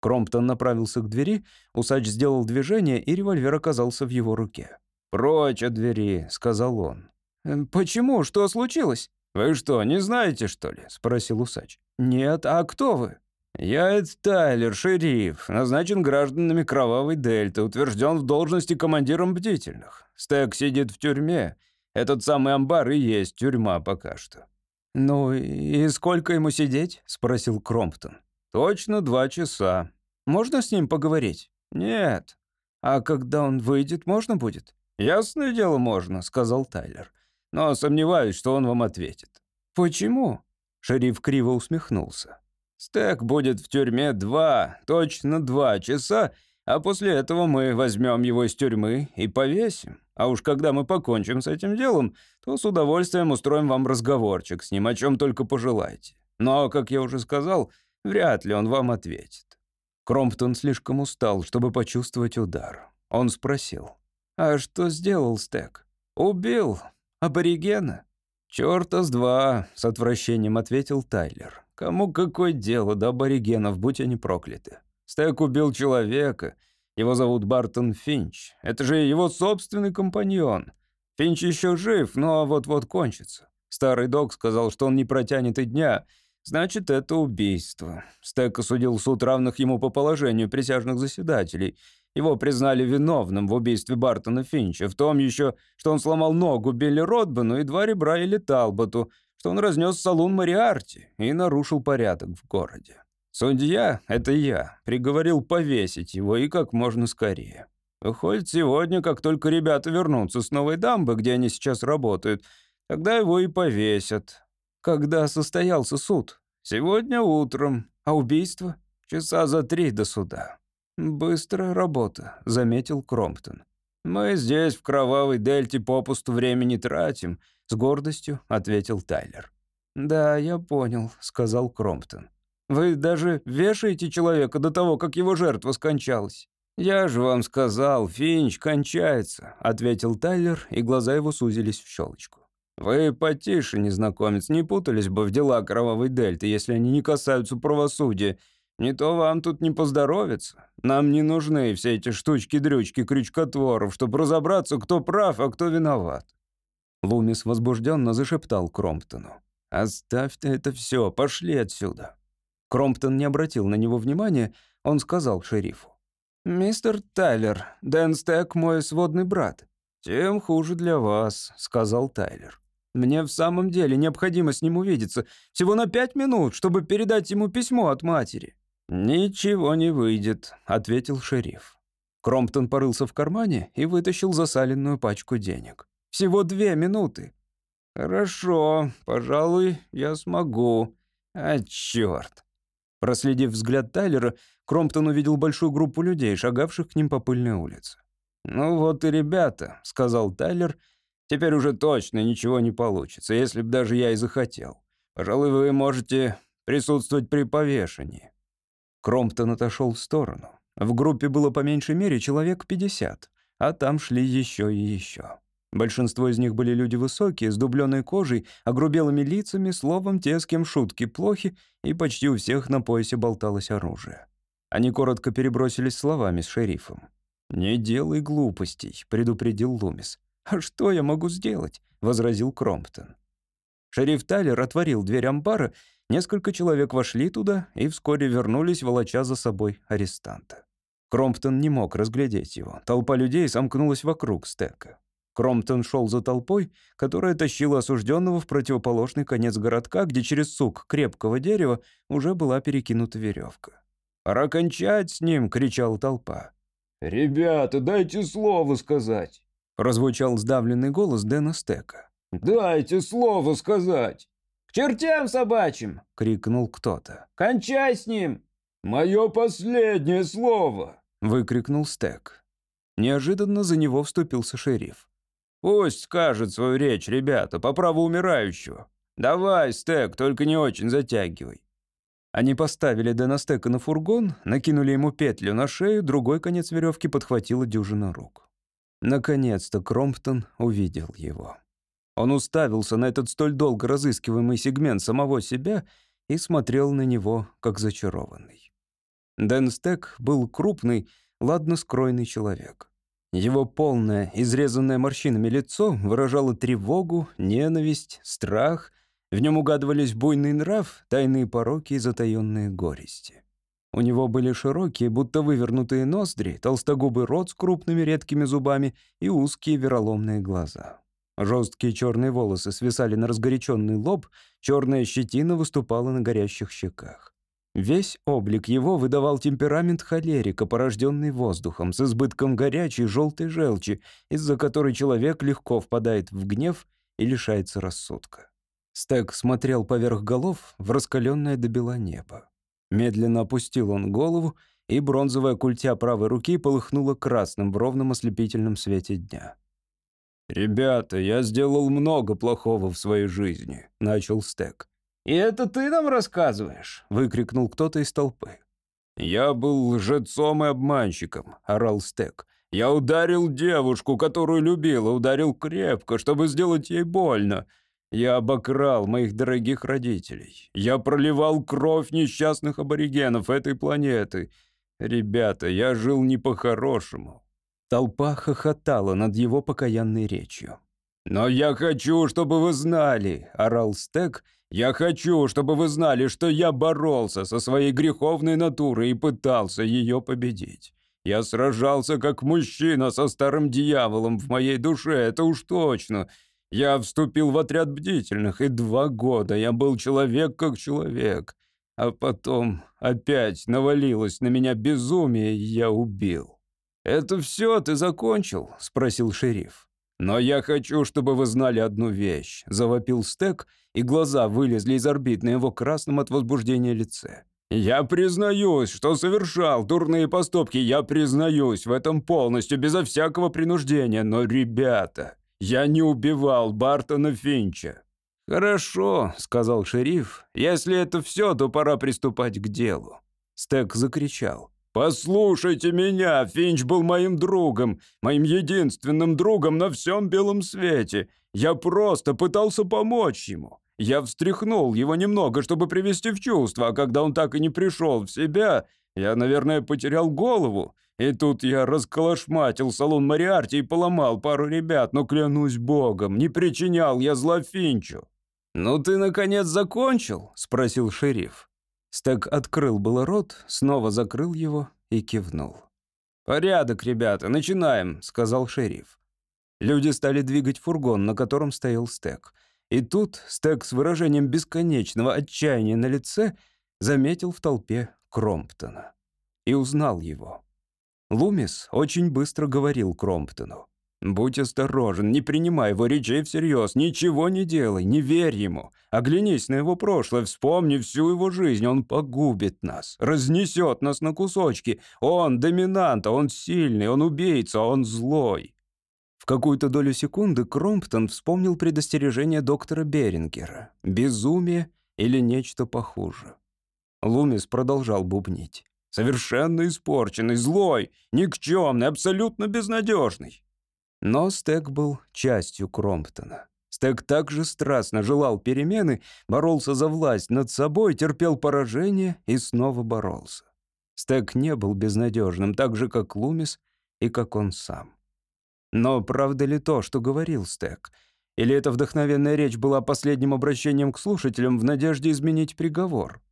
Кромптон направился к двери, усач сделал движение, и револьвер оказался в его руке. «Прочь от двери», — сказал он. «Э, «Почему? Что случилось?» «Вы что, не знаете, что ли?» — спросил усач. «Нет, а кто вы?» «Я Эд Тайлер, шериф, назначен гражданами Кровавой Дельты, утвержден в должности командиром бдительных. Стек сидит в тюрьме. Этот самый амбар и есть тюрьма пока что». «Ну и сколько ему сидеть?» — спросил Кромптон. «Точно два часа. Можно с ним поговорить?» «Нет». «А когда он выйдет, можно будет?» «Ясное дело, можно», — сказал Тайлер. «Но сомневаюсь, что он вам ответит». «Почему?» Шериф криво усмехнулся. Стек будет в тюрьме два, точно два часа, а после этого мы возьмем его из тюрьмы и повесим. А уж когда мы покончим с этим делом, то с удовольствием устроим вам разговорчик с ним, о чем только пожелаете. Но, как я уже сказал, вряд ли он вам ответит». Кромптон слишком устал, чтобы почувствовать удар. Он спросил, «А что сделал Стек?» «Убил аборигена». «Чёрта с два», — с отвращением ответил Тайлер. Кому какое дело до аборигенов, будь они прокляты. Стек убил человека. Его зовут Бартон Финч. Это же его собственный компаньон. Финч еще жив, но вот-вот кончится. Старый док сказал, что он не протянет и дня. Значит, это убийство. Стек осудил суд равных ему по положению присяжных заседателей. Его признали виновным в убийстве Бартона Финча, в том еще, что он сломал ногу Билли Ротбану и два ребра или Талботу, что он разнес салун Мариарти и нарушил порядок в городе. Судья, это я, приговорил повесить его и как можно скорее. Выходит, сегодня, как только ребята вернутся с новой дамбы, где они сейчас работают, тогда его и повесят. Когда состоялся суд? Сегодня утром. А убийство? Часа за три до суда. Быстрая работа, заметил Кромптон. Мы здесь, в кровавой дельте, попусту времени тратим, с гордостью ответил Тайлер. «Да, я понял», — сказал Кромптон. «Вы даже вешаете человека до того, как его жертва скончалась». «Я же вам сказал, Финч кончается», — ответил Тайлер, и глаза его сузились в щелочку. «Вы потише, незнакомец, не путались бы в дела Кровавой Дельты, если они не касаются правосудия. Не то вам тут не поздоровится. Нам не нужны все эти штучки-дрючки крючкотворов, чтобы разобраться, кто прав, а кто виноват. Лумис возбужденно зашептал Кромптону. «Оставь ты это все, пошли отсюда». Кромптон не обратил на него внимания, он сказал шерифу. «Мистер Тайлер, Дэн Стэк мой сводный брат». «Тем хуже для вас», — сказал Тайлер. «Мне в самом деле необходимо с ним увидеться. Всего на пять минут, чтобы передать ему письмо от матери». «Ничего не выйдет», — ответил шериф. Кромптон порылся в кармане и вытащил засаленную пачку денег. Всего две минуты». «Хорошо, пожалуй, я смогу. А, чёрт!» Проследив взгляд Тайлера, Кромптон увидел большую группу людей, шагавших к ним по пыльной улице. «Ну вот и ребята», — сказал Тайлер, — «теперь уже точно ничего не получится, если б даже я и захотел. Пожалуй, вы можете присутствовать при повешении». Кромптон отошел в сторону. В группе было по меньшей мере человек 50, а там шли еще и еще. Большинство из них были люди высокие, с дубленой кожей, огрубелыми лицами, словом, те, с кем шутки плохи, и почти у всех на поясе болталось оружие. Они коротко перебросились словами с шерифом. «Не делай глупостей», — предупредил Лумис. «А что я могу сделать?» — возразил Кромптон. Шериф Тайлер отворил дверь амбара, несколько человек вошли туда и вскоре вернулись, волоча за собой арестанта. Кромптон не мог разглядеть его. Толпа людей сомкнулась вокруг стека. Кромптон шел за толпой, которая тащила осужденного в противоположный конец городка, где через сук крепкого дерева уже была перекинута веревка. «Пора кончать с ним!» — кричала толпа. «Ребята, дайте слово сказать!» — прозвучал сдавленный голос Дэна Стека. «Дайте слово сказать!» «К чертям собачьим!» — крикнул кто-то. «Кончай с ним!» «Мое последнее слово!» — выкрикнул Стек. Неожиданно за него вступился шериф. «Пусть скажет свою речь, ребята, по праву умирающего. Давай, Стек, только не очень затягивай». Они поставили Дэна Стека на фургон, накинули ему петлю на шею, другой конец веревки подхватила дюжина рук. Наконец-то Кромптон увидел его. Он уставился на этот столь долго разыскиваемый сегмент самого себя и смотрел на него, как зачарованный. Дэн Стек был крупный, ладно скройный человек. Его полное, изрезанное морщинами лицо выражало тревогу, ненависть, страх. В нем угадывались буйный нрав, тайные пороки и затаённые горести. У него были широкие, будто вывернутые ноздри, толстогубый рот с крупными редкими зубами и узкие вероломные глаза. Жесткие черные волосы свисали на разгоряченный лоб, черная щетина выступала на горящих щеках. Весь облик его выдавал темперамент холерика, порожденный воздухом, с избытком горячей желтой желчи, из-за которой человек легко впадает в гнев и лишается рассудка. Стек смотрел поверх голов в раскаленное до бела небо. Медленно опустил он голову, и бронзовая культя правой руки полыхнула красным в ровном ослепительном свете дня. «Ребята, я сделал много плохого в своей жизни», — начал Стек. «И это ты нам рассказываешь?» — выкрикнул кто-то из толпы. «Я был лжецом и обманщиком», — орал Стек. «Я ударил девушку, которую любил, ударил крепко, чтобы сделать ей больно. Я обокрал моих дорогих родителей. Я проливал кровь несчастных аборигенов этой планеты. Ребята, я жил не по-хорошему. Толпа хохотала над его покаянной речью. «Но я хочу, чтобы вы знали», — орал Стек, «я хочу, чтобы вы знали, что я боролся со своей греховной натурой и пытался ее победить. Я сражался как мужчина со старым дьяволом в моей душе, это уж точно. Я вступил в отряд бдительных, и два года я был человек как человек. А потом опять навалилось на меня безумие, и я убил». «Это все, ты закончил?» — спросил шериф. «Но я хочу, чтобы вы знали одну вещь», — завопил Стек, и глаза вылезли из орбит на его красном от возбуждения лице. «Я признаюсь, что совершал дурные поступки, я признаюсь в этом полностью, безо всякого принуждения, но, ребята, я не убивал Бартона Финча». «Хорошо», — сказал шериф, — «если это все, то пора приступать к делу». Стек закричал. «Послушайте меня, Финч был моим другом, моим единственным другом на всем белом свете. Я просто пытался помочь ему. Я встряхнул его немного, чтобы привести в чувство, а когда он так и не пришел в себя, я, наверное, потерял голову. И тут я расколошматил салон Мариарти и поломал пару ребят, но, клянусь богом, не причинял я зла Финчу». «Ну ты, наконец, закончил?» — спросил шериф. Стек открыл было рот, снова закрыл его и кивнул. «Порядок, ребята, начинаем», — сказал шериф. Люди стали двигать фургон, на котором стоял Стек. И тут Стек с выражением бесконечного отчаяния на лице заметил в толпе Кромптона. И узнал его. Лумис очень быстро говорил Кромптону. Будь осторожен, не принимай его речей всерьез, ничего не делай, не верь ему. Оглянись на его прошлое, вспомни всю его жизнь, он погубит нас, разнесет нас на кусочки. Он доминант, он сильный, он убийца, он злой. В какую-то долю секунды Кромптон вспомнил предостережение доктора Берингера. Безумие или нечто похуже. Лумис продолжал бубнить. Совершенно испорченный, злой, никчемный, абсолютно безнадежный. Но Стек был частью Кромптона. Стек также страстно желал перемены, боролся за власть над собой, терпел поражение и снова боролся. Стек не был безнадежным, так же, как Лумис и как он сам. Но правда ли то, что говорил Стек? Или эта вдохновенная речь была последним обращением к слушателям в надежде изменить приговор?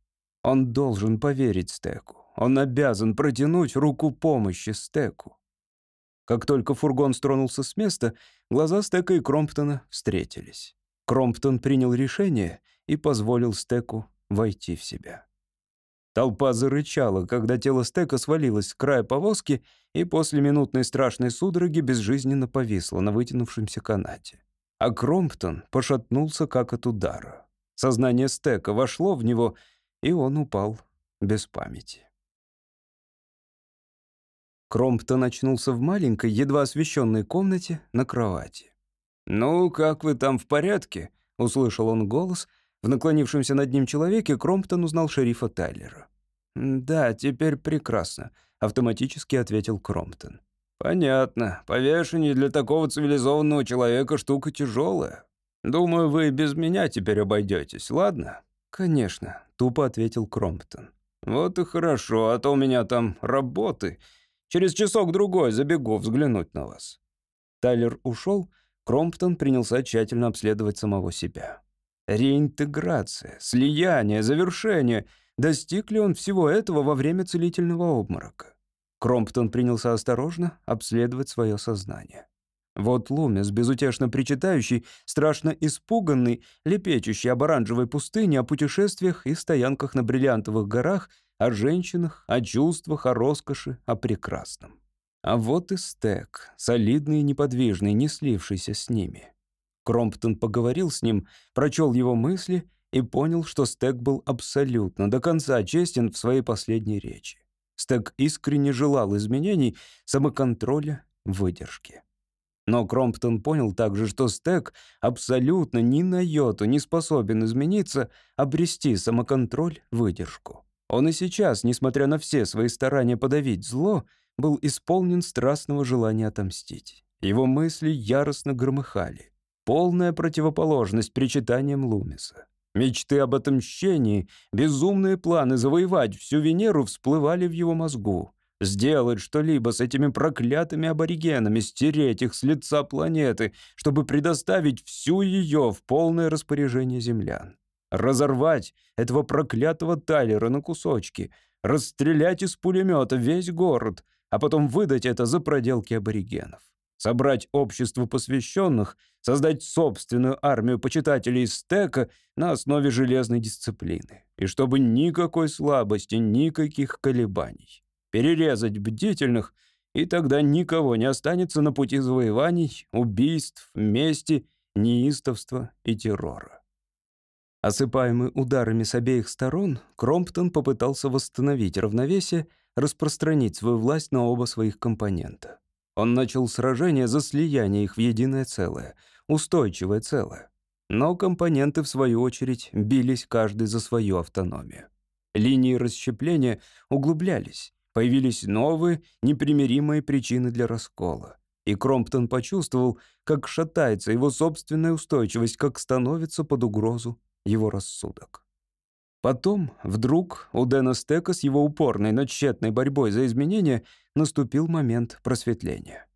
Он должен поверить Стеку. Он обязан протянуть руку помощи Стеку. Как только фургон стронулся с места, глаза Стека и Кромптона встретились. Кромптон принял решение и позволил Стеку войти в себя. Толпа зарычала, когда тело Стека свалилось с края повозки и после минутной страшной судороги безжизненно повисло на вытянувшемся канате. А Кромптон пошатнулся, как от удара. Сознание Стека вошло в него, и он упал без памяти. Кромптон очнулся в маленькой, едва освещенной комнате на кровати. «Ну, как вы там в порядке?» — услышал он голос. В наклонившемся над ним человеке Кромптон узнал шерифа Тайлера. «Да, теперь прекрасно», — автоматически ответил Кромптон. «Понятно. Повешение для такого цивилизованного человека штука тяжелая. Думаю, вы без меня теперь обойдетесь, ладно?» «Конечно», — тупо ответил Кромптон. «Вот и хорошо, а то у меня там работы. Через часок-другой забегу взглянуть на вас». Тайлер ушел, Кромптон принялся тщательно обследовать самого себя. Реинтеграция, слияние, завершение. Достиг ли он всего этого во время целительного обморока? Кромптон принялся осторожно обследовать свое сознание. Вот Лумис, безутешно причитающий, страшно испуганный, лепечущий об оранжевой пустыне, о путешествиях и стоянках на бриллиантовых горах — о женщинах, о чувствах, о роскоши, о прекрасном. А вот и стек, солидный и неподвижный, не слившийся с ними. Кромптон поговорил с ним, прочел его мысли и понял, что Стек был абсолютно до конца честен в своей последней речи. Стек искренне желал изменений, самоконтроля, выдержки. Но Кромптон понял также, что Стек абсолютно ни на йоту не способен измениться, обрести самоконтроль, выдержку. Он и сейчас, несмотря на все свои старания подавить зло, был исполнен страстного желания отомстить. Его мысли яростно громыхали. Полная противоположность причитаниям Лумиса. Мечты об отомщении, безумные планы завоевать всю Венеру всплывали в его мозгу. Сделать что-либо с этими проклятыми аборигенами, стереть их с лица планеты, чтобы предоставить всю ее в полное распоряжение землян. Разорвать этого проклятого Тайлера на кусочки, расстрелять из пулемета весь город, а потом выдать это за проделки аборигенов. Собрать общество посвященных, создать собственную армию почитателей стека на основе железной дисциплины. И чтобы никакой слабости, никаких колебаний. Перерезать бдительных, и тогда никого не останется на пути завоеваний, убийств, мести, неистовства и террора. Осыпаемый ударами с обеих сторон, Кромптон попытался восстановить равновесие, распространить свою власть на оба своих компонента. Он начал сражение за слияние их в единое целое, устойчивое целое. Но компоненты, в свою очередь, бились каждый за свою автономию. Линии расщепления углублялись, появились новые, непримиримые причины для раскола. И Кромптон почувствовал, как шатается его собственная устойчивость, как становится под угрозу его рассудок. Потом, вдруг, у Дэна Стека с его упорной, но тщетной борьбой за изменения наступил момент просветления.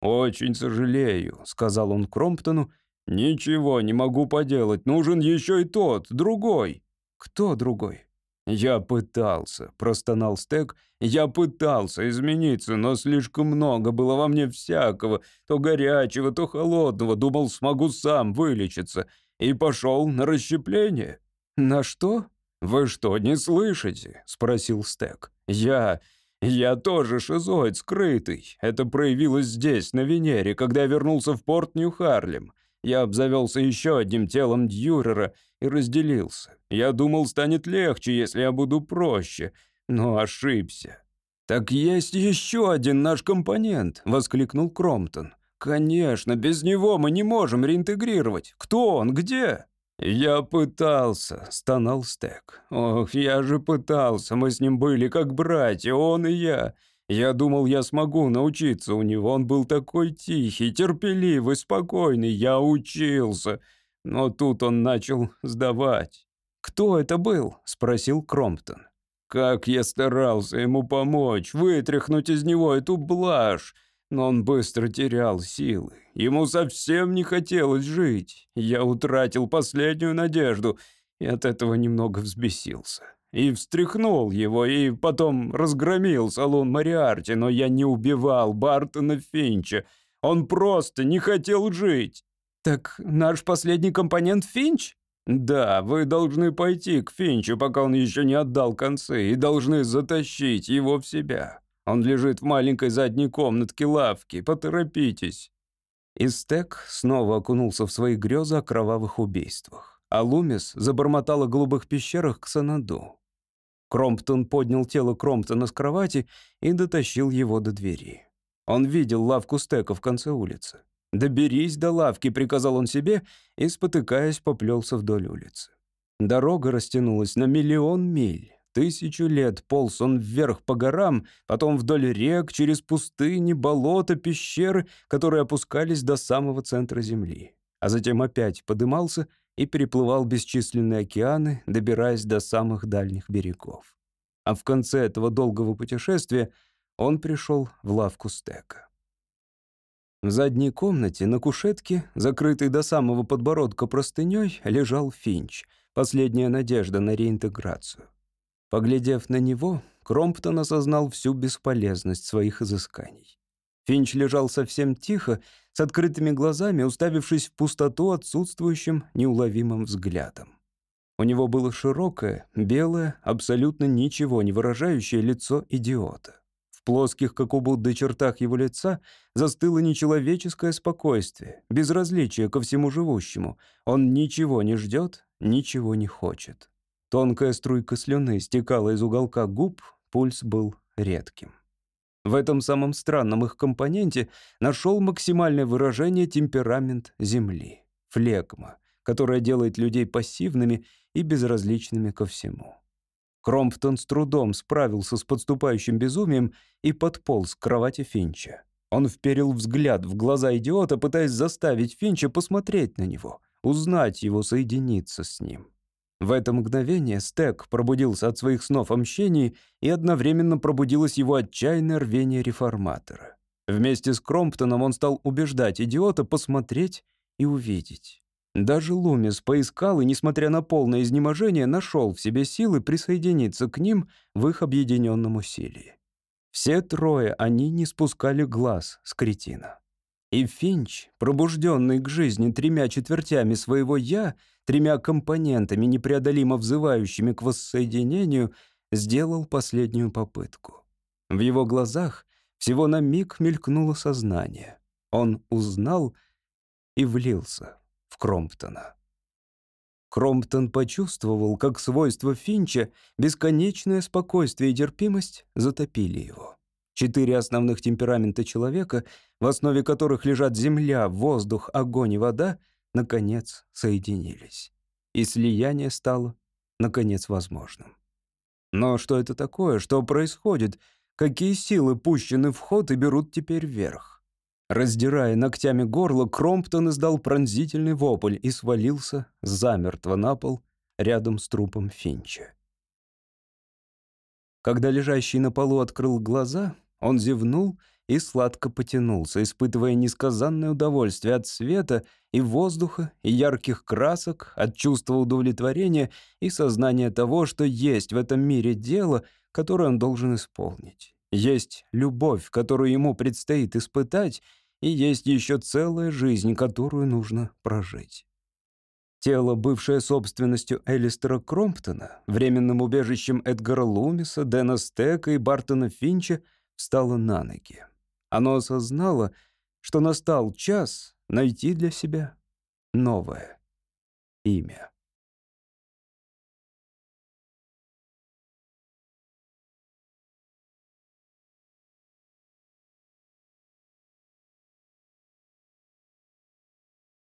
«Очень сожалею», — сказал он Кромптону. «Ничего не могу поделать. Нужен еще и тот, другой». «Кто другой?» «Я пытался», — простонал Стек. «Я пытался измениться, но слишком много было во мне всякого. То горячего, то холодного. Думал, смогу сам вылечиться и пошел на расщепление». «На что?» «Вы что, не слышите?» — спросил Стек. «Я... я тоже шизоид скрытый. Это проявилось здесь, на Венере, когда я вернулся в порт Нью-Харлем. Я обзавелся еще одним телом Дьюрера и разделился. Я думал, станет легче, если я буду проще, но ошибся». «Так есть еще один наш компонент», — воскликнул Кромптон. «Конечно, без него мы не можем реинтегрировать. Кто он? Где?» «Я пытался», — стонал Стек. «Ох, я же пытался, мы с ним были как братья, он и я. Я думал, я смогу научиться у него, он был такой тихий, терпеливый, спокойный, я учился. Но тут он начал сдавать». «Кто это был?» — спросил Кромптон. «Как я старался ему помочь, вытряхнуть из него эту блажь!» Но он быстро терял силы. Ему совсем не хотелось жить. Я утратил последнюю надежду и от этого немного взбесился. И встряхнул его, и потом разгромил салон Мариарти, но я не убивал Бартона Финча. Он просто не хотел жить. «Так наш последний компонент Финч?» «Да, вы должны пойти к Финчу, пока он еще не отдал концы, и должны затащить его в себя. Он лежит в маленькой задней комнатке лавки. Поторопитесь». И Стек снова окунулся в свои грезы о кровавых убийствах. А Лумис забормотал о голубых пещерах к Санаду. Кромптон поднял тело Кромптона с кровати и дотащил его до двери. Он видел лавку Стека в конце улицы. «Доберись до лавки», — приказал он себе, и, спотыкаясь, поплелся вдоль улицы. Дорога растянулась на миллион миль. Тысячу лет полз он вверх по горам, потом вдоль рек, через пустыни, болота, пещеры, которые опускались до самого центра Земли. А затем опять подымался и переплывал бесчисленные океаны, добираясь до самых дальних берегов. А в конце этого долгого путешествия он пришел в лавку стека. В задней комнате на кушетке, закрытой до самого подбородка простыней, лежал Финч, последняя надежда на реинтеграцию. Поглядев на него, Кромптон осознал всю бесполезность своих изысканий. Финч лежал совсем тихо, с открытыми глазами, уставившись в пустоту отсутствующим неуловимым взглядом. У него было широкое, белое, абсолютно ничего не выражающее лицо идиота. В плоских, как у Будды, чертах его лица застыло нечеловеческое спокойствие, безразличие ко всему живущему. Он ничего не ждет, ничего не хочет. Тонкая струйка слюны стекала из уголка губ, пульс был редким. В этом самом странном их компоненте нашел максимальное выражение темперамент Земли — флегма, которая делает людей пассивными и безразличными ко всему. Кромптон с трудом справился с подступающим безумием и подполз к кровати Финча. Он вперил взгляд в глаза идиота, пытаясь заставить Финча посмотреть на него, узнать его, соединиться с ним. В это мгновение Стек пробудился от своих снов о мщении, и одновременно пробудилось его отчаянное рвение реформатора. Вместе с Кромптоном он стал убеждать идиота посмотреть и увидеть. Даже Лумис поискал и, несмотря на полное изнеможение, нашел в себе силы присоединиться к ним в их объединенном усилии. Все трое они не спускали глаз с кретина. И Финч, пробужденный к жизни тремя четвертями своего «я», тремя компонентами, непреодолимо взывающими к воссоединению, сделал последнюю попытку. В его глазах всего на миг мелькнуло сознание. Он узнал и влился в Кромптона. Кромптон почувствовал, как свойства Финча, бесконечное спокойствие и терпимость затопили его. Четыре основных темперамента человека, в основе которых лежат земля, воздух, огонь и вода, наконец соединились. И слияние стало, наконец, возможным. Но что это такое? Что происходит? Какие силы пущены в ход и берут теперь вверх? Раздирая ногтями горло, Кромптон издал пронзительный вопль и свалился замертво на пол рядом с трупом Финча. Когда лежащий на полу открыл глаза, он зевнул и сладко потянулся, испытывая несказанное удовольствие от света и воздуха, и ярких красок, от чувства удовлетворения и сознания того, что есть в этом мире дело, которое он должен исполнить. Есть любовь, которую ему предстоит испытать, и есть еще целая жизнь, которую нужно прожить. Тело, бывшее собственностью Элистера Кромптона, временным убежищем Эдгара Лумиса, Дэна Стека и Бартона Финча — встало на ноги. Оно осознало, что настал час найти для себя новое имя.